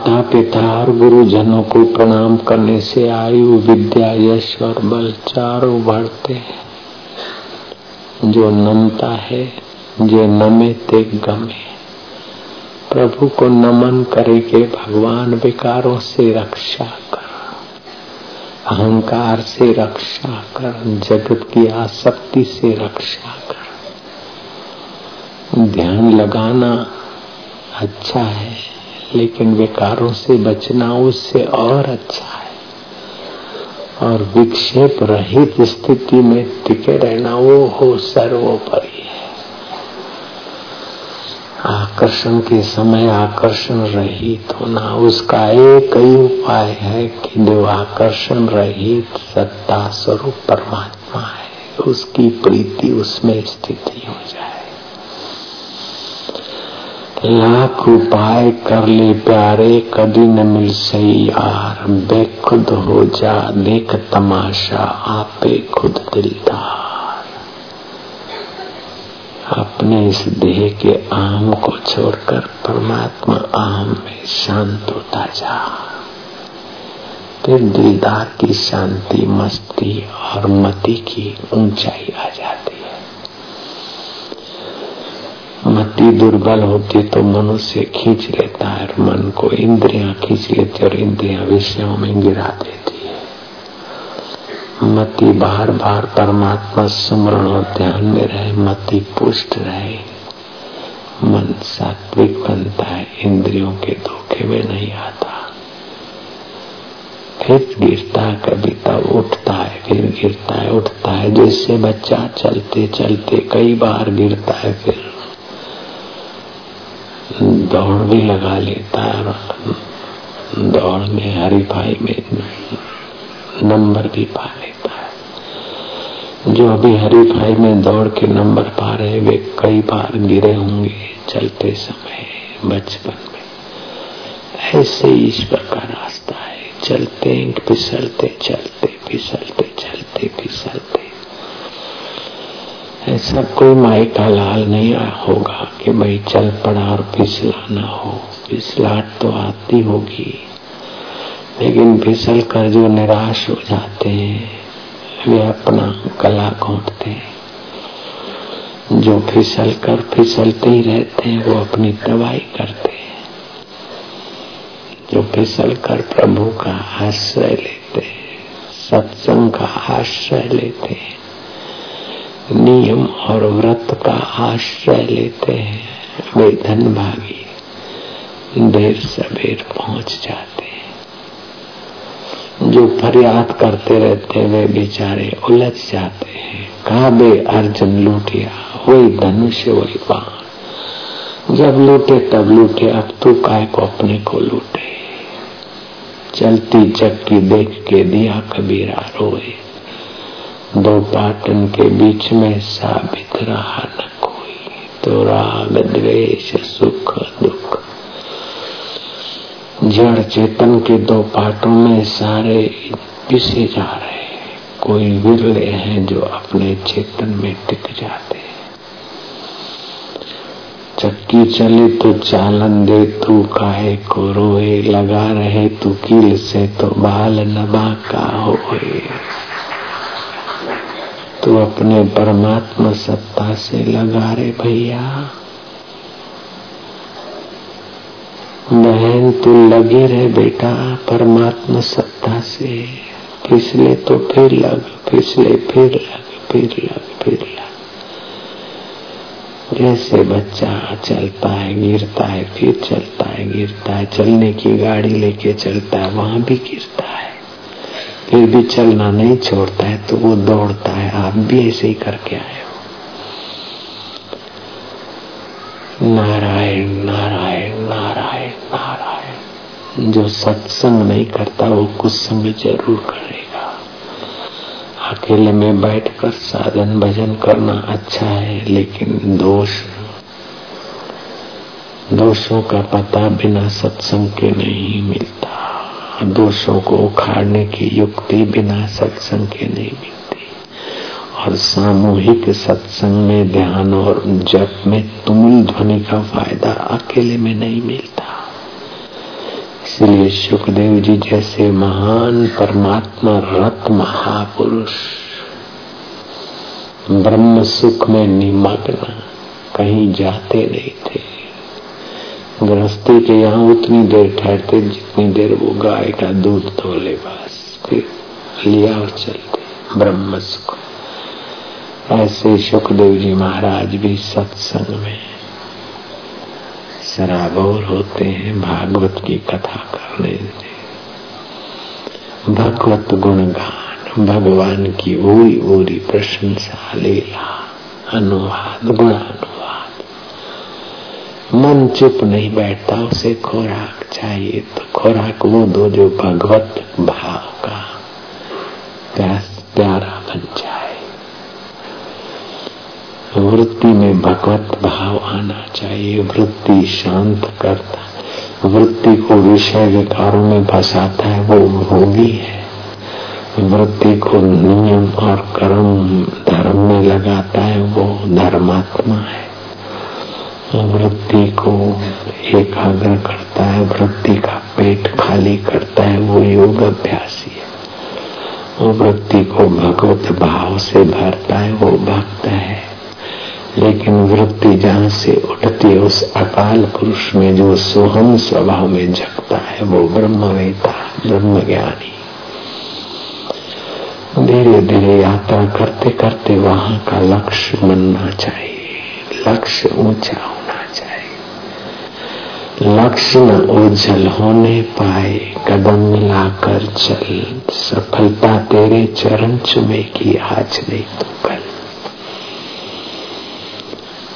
माता पिता और गुरुजनों को प्रणाम करने से आयु, विद्या, यश और बल चारों बढ़ते हैं। जो नमता है, जो नमे ते गमे। प्रभु को नमन करेंगे भगवान विकारों से रक्षा कर, अहंकार से रक्षा कर, जगत की आसक्ति से रक्षा कर। ध्यान लगाना अच्छा है। लेकिन विकारों से बचना उससे और अच्छा है। और विक्षेप रहित स्थिति में टिके रहना वो हो सर्वोपरि है। आकर्षण के समय आकर्षण रहित होना, उसका एक ही उपाय है कि जो आकर्षण रहित सत्ता स्वरूप परमात्मा है। उसकी प्रीति उसमें स्थिति हो जाए। लाख उपाय कर ले प्यारे, कभी न मिल सही यार बेखुद हो जा, देख तमाशा, आपे खुद दिलदार अपने इस देह के आम को छोड़कर परमात्मा आम में शांत होता जा। फिर दिलदार की शांति, मस्ती और मति की ऊंचाई आ जाती। मति दुर्बल होती तो मनुष्य खींच लेता है और मन को इंद्रियाँ खींच लेती और इंद्रियाँ विषयों में गिरा देती है। मति बार बार परमात्मा सुमरण और ध्यान में रहे, मति पुष्ट रहे। मन सात्विक बनता है, इंद्रियों के धोखे में नहीं आता। फिर गिरता है, कभी तब उठता है, फिर गिरता है, उठता है जैसे बच्चा चलते चलते कई बार गिरता है, फिर दौड़ भी लगा लेता है दौड़ में हरीफाई में नंबर भी पा लेता है। जो अभी हरीफाई में दौड़ के नंबर पा रहे वे कई बार गिरे होंगे चलते समय बचपन में। ऐसे ईश्वर का रास्ता है। चलते फिसलते चलते फिसलते चलते फिसलते ऐसा कोई माई का लाल नहीं होगा कि भाई चल पड़ा और फिसला ना हो। फिसलाहट तो आती होगी। लेकिन फिसल कर जो निराश हो जाते हैं, वे अपना गला घोटते हैं। जो फिसल कर फिसलते ही रहते हैं, वो अपनी दवाई करते हैं। जो फिसल कर प्रभु का आश्रय लेते हैं, सत्संग का आश्रय लेते हैं। नियम और व्रत का आश्रय लेते हैं। वे धन भागी देर सबेर पहुँच जाते हैं। जो फरियाद करते रहते वे बेचारे उलझ जाते हैं। कहा बे अर्जुन लूटिया वही धनुष्य वही बाण। जब लूटे तब लूटे, अब तू काय को अपने को लूटे? चलती चक्की देख के दिया कबीरा रोए। दो पाटन के बीच में साबित रहा न कोई। तो राग, द्वेष, सुख, दुख। जड़ चेतन के दो पाटों में सारे पिसे जा रहे कोई विरले हैं जो अपने चेतन में टिक जाते चक्की चले तो चालन दे, तू काहे को रोए? लगा रहे तू कील से तो बाल नबा का होए। तू अपने परमात्मा सत्ता से लगा रे भैया। बहन, तू लगे रहे बेटा परमात्मा सत्ता से। फिसले तो फिर लग, फिसले फिर लग फिर लग फिर लग। जैसे बच्चा चलता है गिरता है, फिर चलता है, गिरता है। चलने की गाड़ी लेके चलता है, वहाँ भी गिरता है। फिर भी चलना नहीं छोड़ता है तो वो दौड़ता है। आप भी ऐसे ही करके आए हो। नारायण नारायण नारायण नारायण। जो सत्संग नहीं करता, वो कुछ संग ज़रूर करेगा। अकेले में बैठकर साधन भजन करना अच्छा है, लेकिन दोष, दोषों का पता बिना सत्संग के नहीं मिलता। दोषों को उखाड़ने की युक्ति बिना सत्संग के नहीं मिलती। और सामूहिक सत्संग में ध्यान और जप में तुमुल ध्वनि का फ़ायदा अकेले में नहीं मिलता। इसलिए सुखदेव जी जैसे महान परमात्मा रत महापुरुष, ब्रह्म सुख में निमग्न कहीं जाते नहीं थे। गृहस्थी के यहाँ, उतनी देर ठहरते, जितनी देर वो गाय का दूध धोले बस फिर लिया और चलते ब्रह्म सुख। ऐसे सुखदेव जी महाराज भी सत्संग में सराबोर होते हैं, भागवत की कथा करने से भगवत गुणगान, भगवान की ओरी ओरी प्रशंसा, लीला, अनुवाद, गुणानुवाद। मन चुप नहीं बैठता, उसे खोराक चाहिए तो खोराक वो दो जो भगवत भाव का प्यास, प्यारा बन जाए। वृत्ति में भगवत भाव आना चाहिए, वृत्ति शांत करता, वृत्ति को विषय विकारों में फंसाता है, वो भोगी है। वृत्ति को नियम और कर्म धर्म में लगाता है, वो धर्मात्मा है। वृत्ति को एकाग्र करता है, वृत्ति का पेट खाली करता है, वो योग अभ्यासी है। वृत्ति को भगवत भाव से भरता है, वो भक्त है। लेकिन वृत्ति जहाँ से उठती है, उस अकाल पुरुष में जो सोहम स्वभाव में झकता है, वो ब्रह्मवेता ब्रह्म ज्ञानी धीरे धीरे यात्रा करते करते वहाँ का लक्ष्य बनना चाहिए। लक्ष्य ऊँचा होना चाहिए। लक्ष्य न ओझल होने पाए, कदम मिलाकर चल। सफलता तेरे चरण चुमे की आज नहीं तो कल।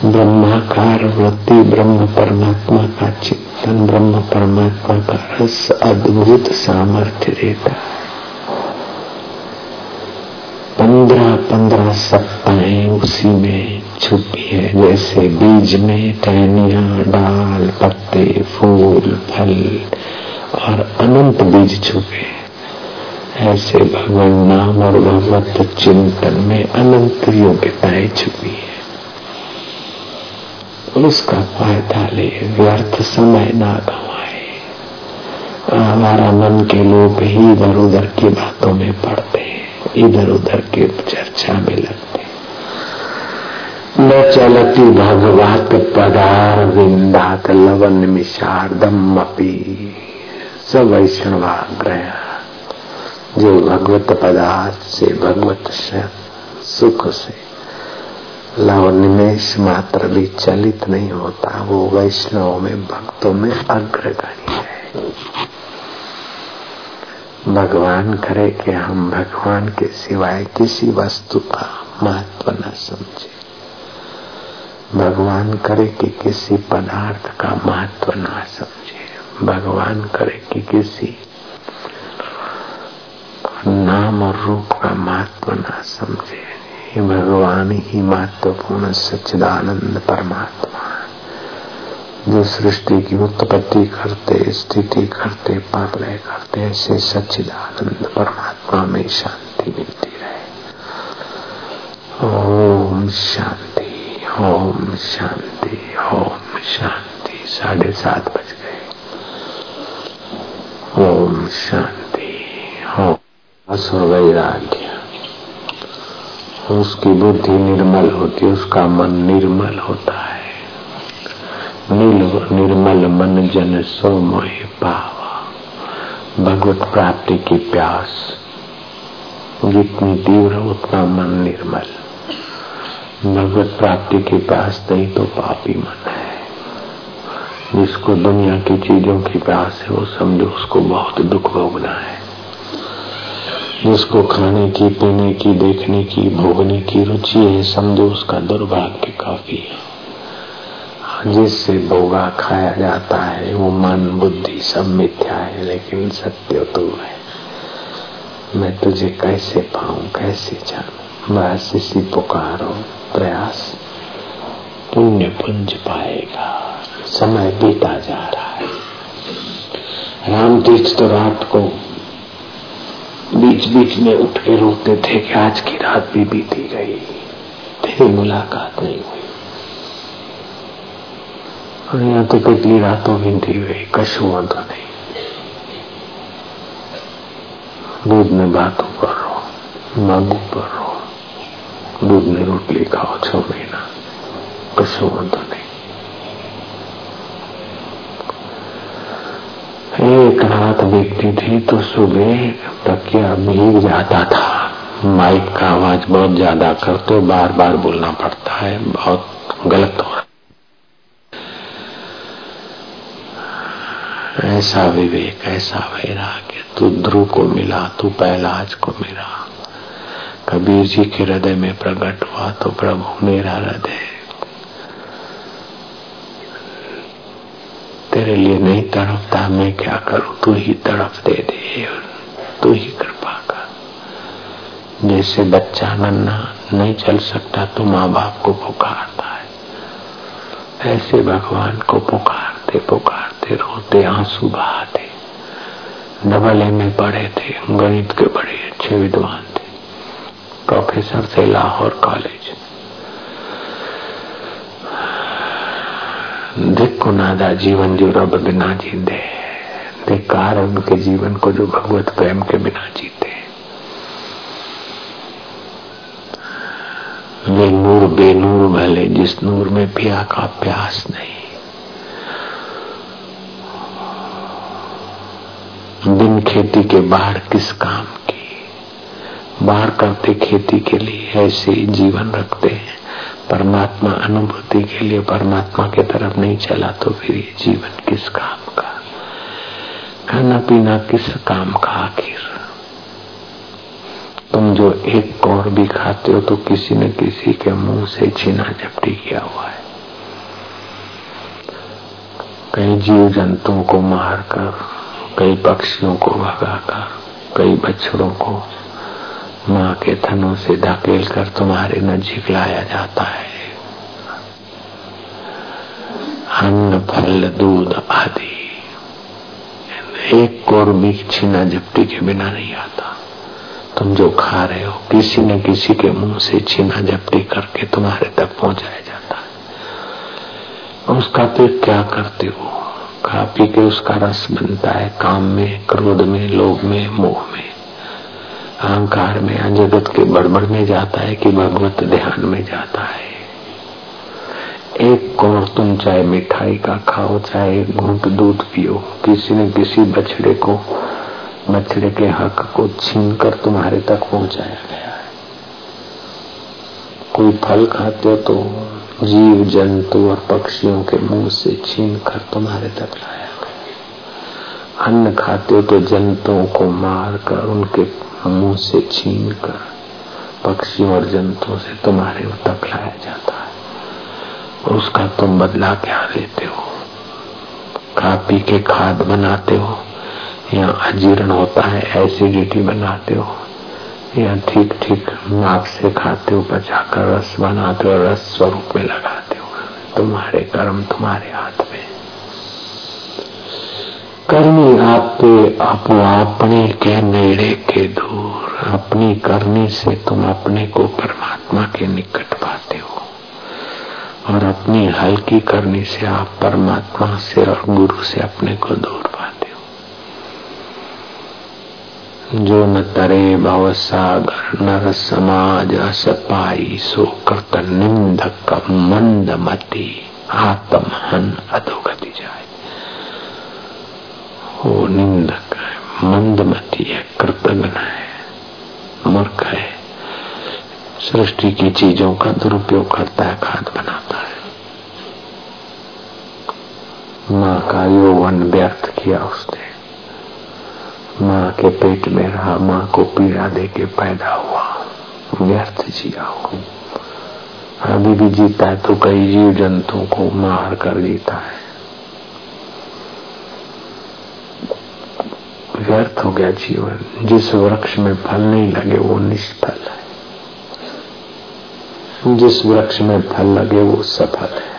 ब्रह्माकार वृत्ति, ब्रह्म परमात्मा का चिंतन, ब्रह्म परमात्मा का रस अद्भुत सामर्थ्य देता है। पंद्रह पंद्रह सप्ताह उसी में छुपी है। जैसे बीज में टहनिया, डाल, पत्ते, फूल, फल और अनंत बीज छुपे ऐसे भगवान नाम और भगवत चिंतन में अनंत योग्यताएँ छुपी है। उसका फ़ायदा ले, व्यर्थ समय ना गवाए। हमारा मन के लोग ही इधर उधर की बातों में पढ़ते पड़ते इधर उधर के चर्चा में लगते न चलती भगवत पदार विंदात लवन मिशार्दम अपी। सब जो भगवत पदार्थ से, भगवत सुख से लव निमेश मात्र भी चलित नहीं होता, वो वैष्णव में, भक्तों में अग्रगणी है। भगवान करे कि हम भगवान के सिवाय किसी वस्तु का महत्व न समझे। भगवान करे कि किसी पदार्थ का महत्व न समझे। भगवान करे कि किसी नाम और रूप का महत्व न समझे। ये भगवान ही महत्वपूर्ण सच्चिदानंद परमात्मा जो सृष्टि की उत्पत्ति करते, स्थिति करते, प्रलय करते, ऐसे सच्चिदानंद परमात्मा में शांति मिलती रहे। ओम शांति। ओम शांति ओम शांति, साढ़े सात बज गए। ओम शांति ओम असुर वैराग्य उसकी बुद्धि निर्मल होती है, उसका मन निर्मल होता है। निर्मल मन जन सो मोहे पावा। भगवत प्राप्ति की प्यास, जितनी तीव्र, उतना मन निर्मल। भगवत प्राप्ति के प्यास नहीं तो पापी मन है। जिसको दुनिया की चीज़ों की प्यास है, वो समझो उसको बहुत दुख भोगना है। जिसको खाने की, पीने की, देखने की, भोगने की रुचि है, समझो उसका दुर्भाग्य काफ़ी है। जिससे भोगा खाया जाता है, वो मन, बुद्धि सब मिथ्या है, लेकिन सत्य तो है। मैं तुझे कैसे पाऊँ, कैसे जानू? बस इसी पुकारो प्रयास। पुण्य पुंज पाएगा। समय बीता जा रहा है। राम तीर्थ तो रात को बीच बीच में उठ के रोते थे कि आज की रात भी बीती गई। तेरी मुलाकात नहीं हुई। और यहाँ तो कितनी रातों बीती हुई कशु तो नहीं। दूध में बातों पर रो मांगू पर रो, दूध में रोटली खाओ छो महीना कशु तो नहीं। एक रात बीतती थी तो सुबह तकिया भीग जाता था, माइक का आवाज़ बहुत ज़्यादा कर तो बार बार बोलना पड़ता है, बहुत गलत हो रहा ऐसा विवेक, ऐसा वैराग्य, तू ध्रुव को मिला, तू पहलाज को मिला। कबीर जी के हृदय में प्रकट हुआ तो प्रभु मेरा हृदय तेरे लिए नहीं तड़पता, मैं क्या करूँ? तू ही तड़प दे दे तू ही कृपा कर। जैसे बच्चा नन्ना नहीं चल सकता तो माँ बाप को पुकारता है। ऐसे भगवान को पुकारते पुकारते रोते, आँसू बहाते। डबल ए में पढ़े थे, गणित के बड़े अच्छे विद्वान थे। प्रोफेसर थे लाहौर कॉलेज। धिक्को नादा, जीवन जो रब बिना जीते धिकार उनके जीवन को जो भगवत प्रेम के बिना जीते वे नूर बेनूर भले, जिस नूर में पिया का प्यास नहीं। बिन खेती के बाहर किस काम की? बाढ़ करते खेती के लिए ऐसे जीवन रखते हैं। परमात्मा अनुभूति के लिए परमात्मा के तरफ़ नहीं चला तो फिर ये जीवन किस काम का? खाना पीना किस काम का आखिर? तुम जो एक कौर भी खाते हो तो किसी न किसी के मुँह से छीना झपटी किया हुआ है। कई जीव जंतुओं को मारकर, कई पक्षियों को भगाकर, कई बछड़ों को माँ के थनों से धकेल कर तुम्हारे नजीक लाया जाता है। अन्न, फल, दूध आदि। एक कोर भी छीना झपटी के बिना नहीं आता। तुम जो खा रहे हो, किसी न किसी के मुँह से छीना झपटी करके तुम्हारे तक पहुँचाया जाता है। उसका फिर क्या करते हो? खा पी के उसका रस बनता है, काम में, क्रोध में, लोभ में, मोह में। अहंकार में या जगत के बड़बड़ में जाता है कि भगवत ध्यान में जाता है। एक कोण तुम चाहे मिठाई का खाओ, चाहे घूंट दूध पियो, किसी न किसी बछड़े को, बछड़े के हक को छीन कर तुम्हारे तक पहुँचाया गया है। कोई फल खाते हो तो जीव, जंतु और पक्षियों के मुँह से छीन कर तुम्हारे तक लाया गया अन्न खाते हो तो जंतुओं को मार कर उनके मुँह से छीन कर पक्षियों और जंतुओं से तुम्हारे तक लाया जाता है। और उसका तुम बदला क्या लेते हो? खा पी के खाद बनाते हो? या अजीर्ण होता है, एसिडिटी बनाते हो? या ठीक ठीक नाक से खाते हो, पचाकर रस बनाते हो, रस स्वरूप में लगाते हो? तुम्हारे कर्म तुम्हारे हाथ में करनी आपे अपो अपने के नेड़े के दूर। अपनी करनी से तुम अपने को परमात्मा के निकट पाते हो। और अपनी हल्की करने से आप परमात्मा से और गुरु से अपने को दूर पाते हो। जो न तरे भव सागर नर समाज असपाई, सो करत निंदक मंद मती, आत्महन अधोगति जाए। वो निंदक है, मंदमती है, कृतज्ञ है, मूर्ख है। सृष्टि की चीज़ों का दुरुपयोग करता है, खाद बनाता है। माँ का यौवन व्यर्थ किया उसने। माँ के पेट में रहा, माँ को पीड़ा दे के पैदा हुआ। व्यर्थ जिया हो। अभी भी जीता है तो कई जीव जंतुओं को मार कर जीता है। व्यर्थ हो गया जीवन। जिस वृक्ष में फल नहीं लगे, वो निष्फल है। जिस वृक्ष में फल लगे, वो सफल है।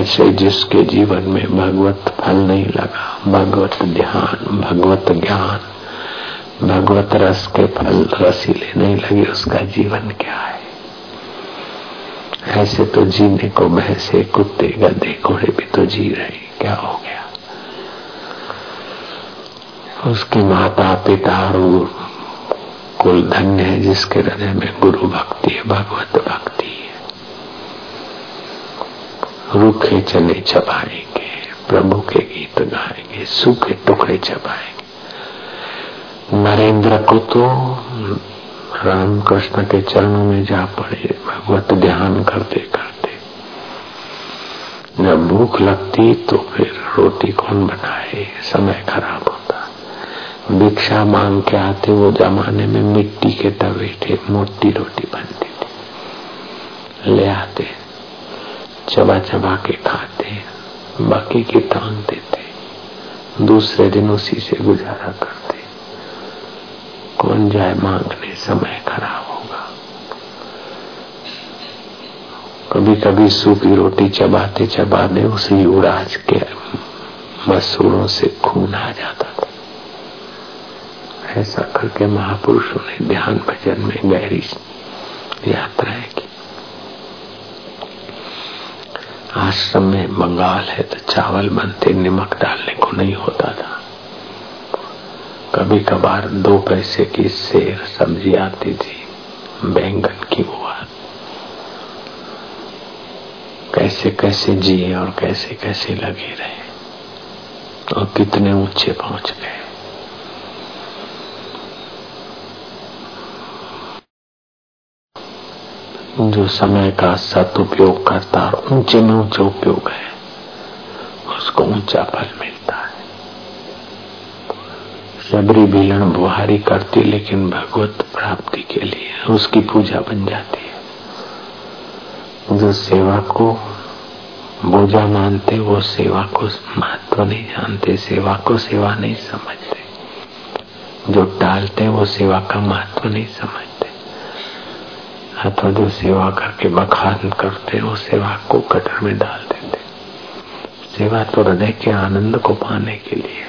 ऐसे जिसके जीवन में भगवत फल नहीं लगा, भगवत ध्यान, भगवत ज्ञान, भगवत रस के फल रसीले नहीं लगे, उसका जीवन क्या है? ऐसे तो जीने को भैंसे, कुत्ते, गधे, घोड़े भी तो जी रहे क्या हो गया? उसके माता पिता और कुल धन्य है जिसके हृदय में गुरु भक्ति है, भगवत भक्ति है। रूखे चने चबाएँगे प्रभु के गीत गाएँगे, सूखे टुकड़े चबाएँगे नरेंद्र को तो राम कृष्ण के चरणों में जा पड़े, भगवत ध्यान करते करते। जब भूख लगती तो फिर रोटी कौन बनाए? समय खराब होता भिक्षा मांग के आते वो जमाने में मिट्टी के तवे थे, मोटी रोटी बनती थी। ले आते, चबा चबा के खाते, बाकी की टांग देते। दूसरे दिन उसी से गुजारा करते। कौन जाए मांगने, समय खराब होगा। कभी कभी सूखी रोटी चबाते चबाते उसी उड़ाज के मसूरों से खून आ जाता था। ऐसा करके महापुरुषों ने ध्यान भजन में गहरी यात्राएँ की। आश्रम में बंगाल है तो चावल बनते, नमक डालने को नहीं होता था। कभी कभार दो पैसे की शेर सब्ज़ी आती थी, बैंगन की वो कैसे कैसे जिए और कैसे कैसे लगे रहे, और कितने ऊँचे पहुँच गए। जो समय का सदउपयोग करता और ऊँचे में ऊँचे उपयोग है, उसको ऊँचा फल मिलता है। सबरी भीलन बुहारी करती, लेकिन भगवत प्राप्ति के लिए उसकी पूजा बन जाती है। जो सेवा को बोझा मानते, वो सेवा को महत्व नहीं जानते, सेवा को सेवा नहीं समझते। जो टालते, वो सेवा का महत्व नहीं समझते। अथवा जो सेवा करके बखान करते वो सेवा को कटर में डाल देते सेवा तो हृदय के आनंद को पाने के लिए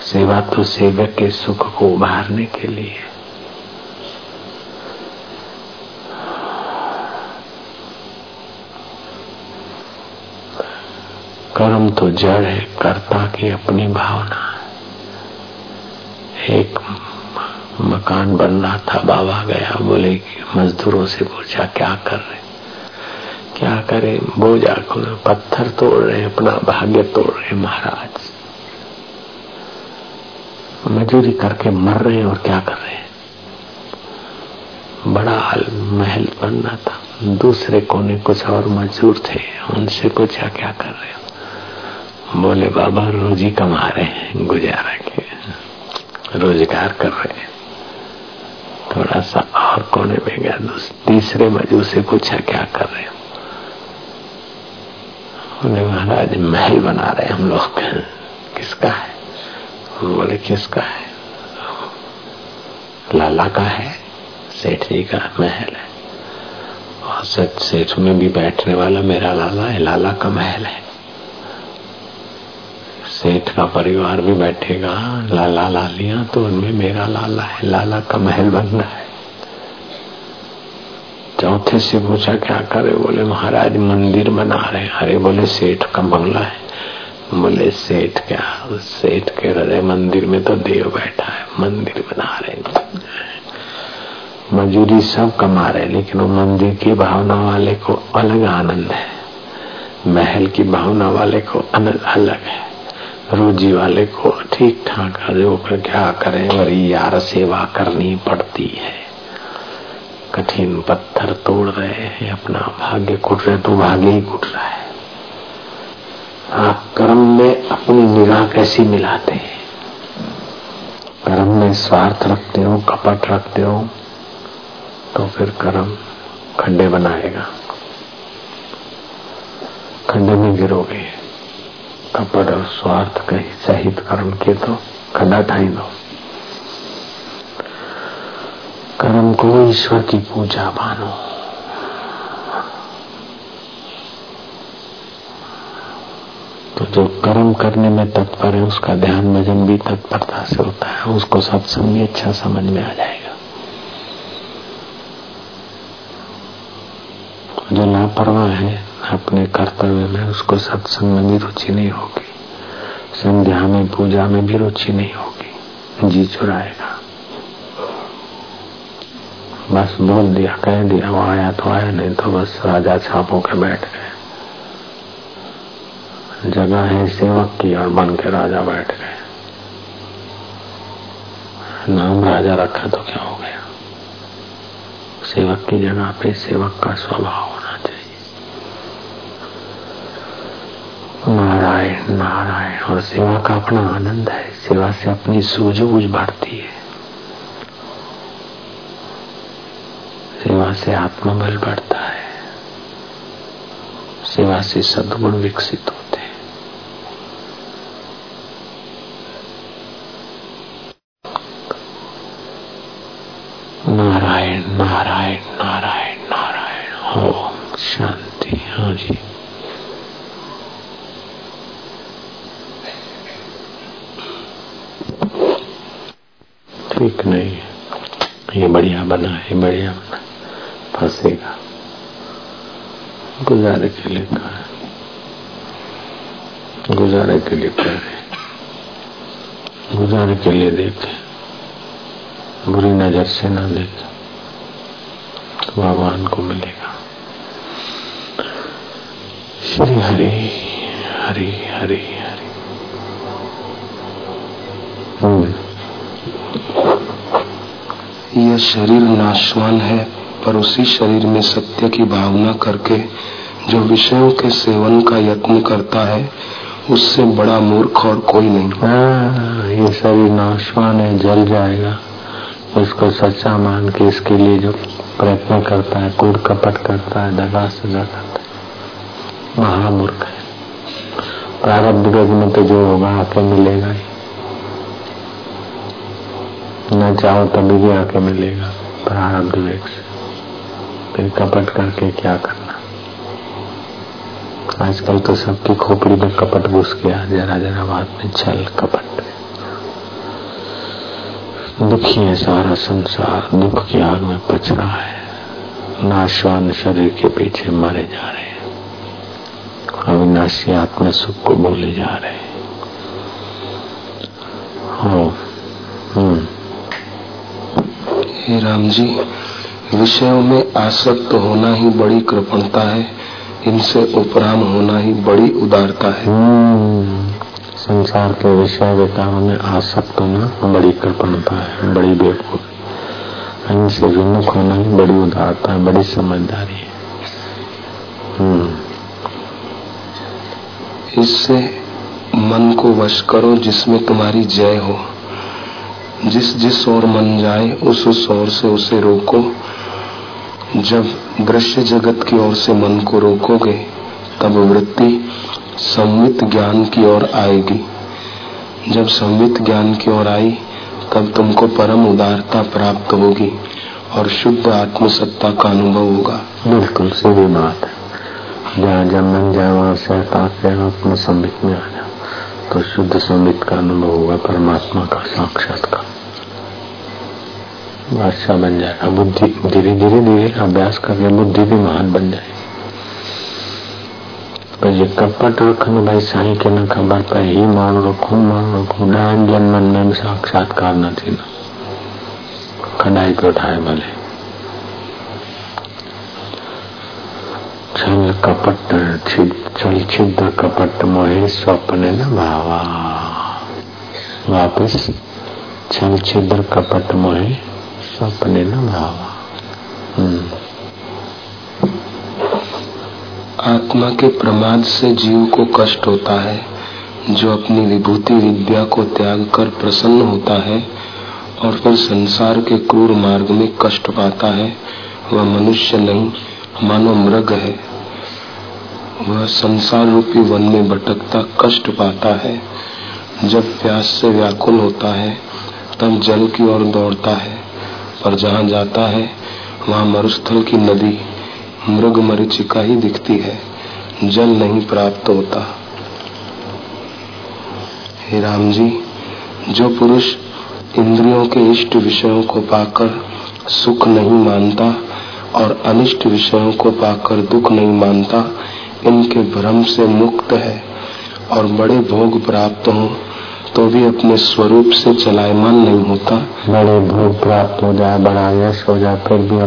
सेवा तो सेवक के सुख को उभारने के लिए कर्म तो जड़ है, कर्ता की अपनी भावना एक मकान बन रहा था, बाबा गया, बोले कि मजदूरों से पूछा, क्या कर रहे? क्या करे? बोझा को पत्थर तोड़ रहे, अपना भाग्य तोड़ रहे महाराज। मजूरी करके मर रहे हैं और क्या कर रहे हैं? बड़ा हल, महल बनना था। दूसरे कोने कुछ और मजदूर थे, उनसे पूछा, क्या कर रहे हो? बोले, बाबा रोजी कमा रहे हैं, गुजारा के। रोज़गार कर रहे हैं। थोड़ा सा और कोने में गया तीसरे मजदूर से पूछा, क्या कर रहे हो? महाराज महल बना रहे हम लोग। किसका है? बोले, किसका है? लाला का है सेठ जी का महल है। और सच सेठ में भी बैठने वाला मेरा लाला है, लाला का महल है। सेठ का परिवार भी बैठेगा। लाला लालिया तो उनमें मेरा लाला है। लाला का महल बनना है। चौथे से पूछा क्या करे? बोले, महाराज, मंदिर बना रहे अरे बोले, सेठ का बंगला है। बोले, सेठ क्या? सेठ के हृदय मंदिर में तो देव बैठा है। मंदिर बना रहे मजूरी सब कमा रहे लेकिन वो मंदिर की भावना वाले को अलग आनंद है। महल की भावना वाले को अलग है। रोजी वाले को ठीक ठाक जो क्या करें? वही यार सेवा करनी पड़ती है। कठिन पत्थर तोड़ रहे हैं, अपना भाग्य कुट रहे तो भाग्य ही कुट रहा है। आप कर्म में अपनी निगाह कैसी मिलाते हैं? कर्म में स्वार्थ रखते हो, कपट रखते हो तो फिर कर्म खड्डे बनाएगा। खड्डे में गिरोगे। कपट और स्वार्थ के सहित कर्म के तो खड्डा ठाई दो कर्म को ईश्वर की पूजा मानो। तो जो कर्म करने में तत्पर है, उसका ध्यान भजन भी तत्परता से होता है, उसको सत्संग भी अच्छा समझ में आ जाएगा। जो लापरवाह है अपने कर्तव्य में उसको सत्संग में भी रुचि नहीं होगी। संध्या में, पूजा में भी रुचि नहीं होगी। जी चुराएगा। बस बोल दिया, कह दिया, वो आया तो आया, नहीं तो बस राजा छापों के बैठ गए। जगह है सेवक की और बन के राजा बैठ गए। नाम राजा रखा तो क्या हो गया? सेवक की जगह पे सेवक का स्वभाव होना चाहिए नारायण नारायण, और सेवा का अपना आनंद है। सेवा से अपनी सूझबूझ बढ़ती है। सेवा से आत्मबल बढ़ता है। सेवा से सद्गुण विकसित होते हैं। नारायण नारायण नारायण नारायण। हो शांति। हाँ जी। ठीक नहीं। ये बढ़िया बना है बढ़िया बना। फंसेगा। गुजारे के लिए कहा गुजारे के लिए कह रहे गुजारे के लिए देखे। बुरी नज़र से ना देखे। भगवान को मिलेगा। श्री हरि हरि हरि। हरि यह शरीर नाशवान है पर उसी शरीर में सत्य की भावना करके जो विषयों के सेवन का यत्न करता है उससे बड़ा मूर्ख और कोई नहीं। हाँ, ये शरीर नाशवान है जल जाएगा। इसको सच्चा मान के इसके लिए जो प्रयत्न करता है कूड़ कपट करता है दगा सजा करता है महामूर्ख है। प्रारब्ध गज में तो जो होगा आके मिलेगा ही। न चाहो तभी भी आके मिलेगा प्रारब्ध वेग से। फिर कपट करके क्या करना? आजकल तो सबकी खोपड़ी में कपट घुस गया, जरा जरा बात में छल कपट। दुखी है सारा संसार, दुख की आग में पच रहा है। नाशवान शरीर के पीछे मारे जा रहे हैं। अविनाशी आत्मा सुख को बोले जा रहे हैं हम्म। राम जी विषयों में आसक्त होना ही बड़ी कृपणता है इनसे उपराम होना ही बड़ी उदारता है हम्म। संसार के विषय विकारों में आसक्त होना बड़ी कृपणता है बड़ी बेवकूफ़ इनसे विमुख होना ही बड़ी उदारता है बड़ी समझदारी है हम्म। इससे मन को वश करो जिसमें तुम्हारी जय हो जिस जिस ओर मन जाए, उस उस ओर से उसे रोको। जब दृश्य जगत की ओर से मन को रोकोगे, तब वृत्ति संवित ज्ञान की ओर आएगी। जब संवित ज्ञान की ओर आई, तब तुमको परम उदारता प्राप्त होगी और शुद्ध आत्मसत्ता का अनुभव होगा। बिल्कुल, सीधी बात है। जहाँ जब मन जाए, वहाँ से हटा के आत्म संबित में आ जाओ तो शुद्ध संबित का अनुभव होगा, परमात्मा का साक्षात्कार। बादशाह बन जाएगा हाँ, बुद्धि, धीरे धीरे धीरे अभ्यास करके बुद्धि भी महान बन जाएगी पर ये कपट रखन भाई साई के ना ख़बर पए हीउ माण्हू रखूँ, मान रखूँ ॾहनि जन्म में साक्षात्कार न थी ना कॾाई पियो उठाए भले छल कपट छल छिद कपट मोहे स्वप्न न भावा। वापस छल छिद्र कपट मोहे स्वप्न न भावा आत्मा के प्रमाद से जीव को कष्ट होता है, जो अपनी विभूति विद्या को त्याग कर प्रसन्न होता है और फिर संसार के क्रूर मार्ग में कष्ट पाता है, वह मनुष्य नहीं, मानो मृग है। वह संसार रूपी वन में भटकता, कष्ट पाता है। जब प्यास से व्याकुल होता है, तब जल की ओर दौड़ता है। पर जहाँ जाता है, वहाँ मरुस्थल की नदी मृग मरीचिका ही दिखती है। जल नहीं प्राप्त होता। हे राम जी, जो पुरुष इंद्रियों के इष्ट विषयों को पाकर सुख नहीं मानता और अनिष्ट विषयों को पाकर दुख नहीं मानता, इनके भ्रम से मुक्त है और बड़े भोग प्राप्त हो। तो भी अपने स्वरूप से चलायमान नहीं होता। बड़े भोग प्राप्त हो जाए, बड़ा यश हो जाए, फिर भी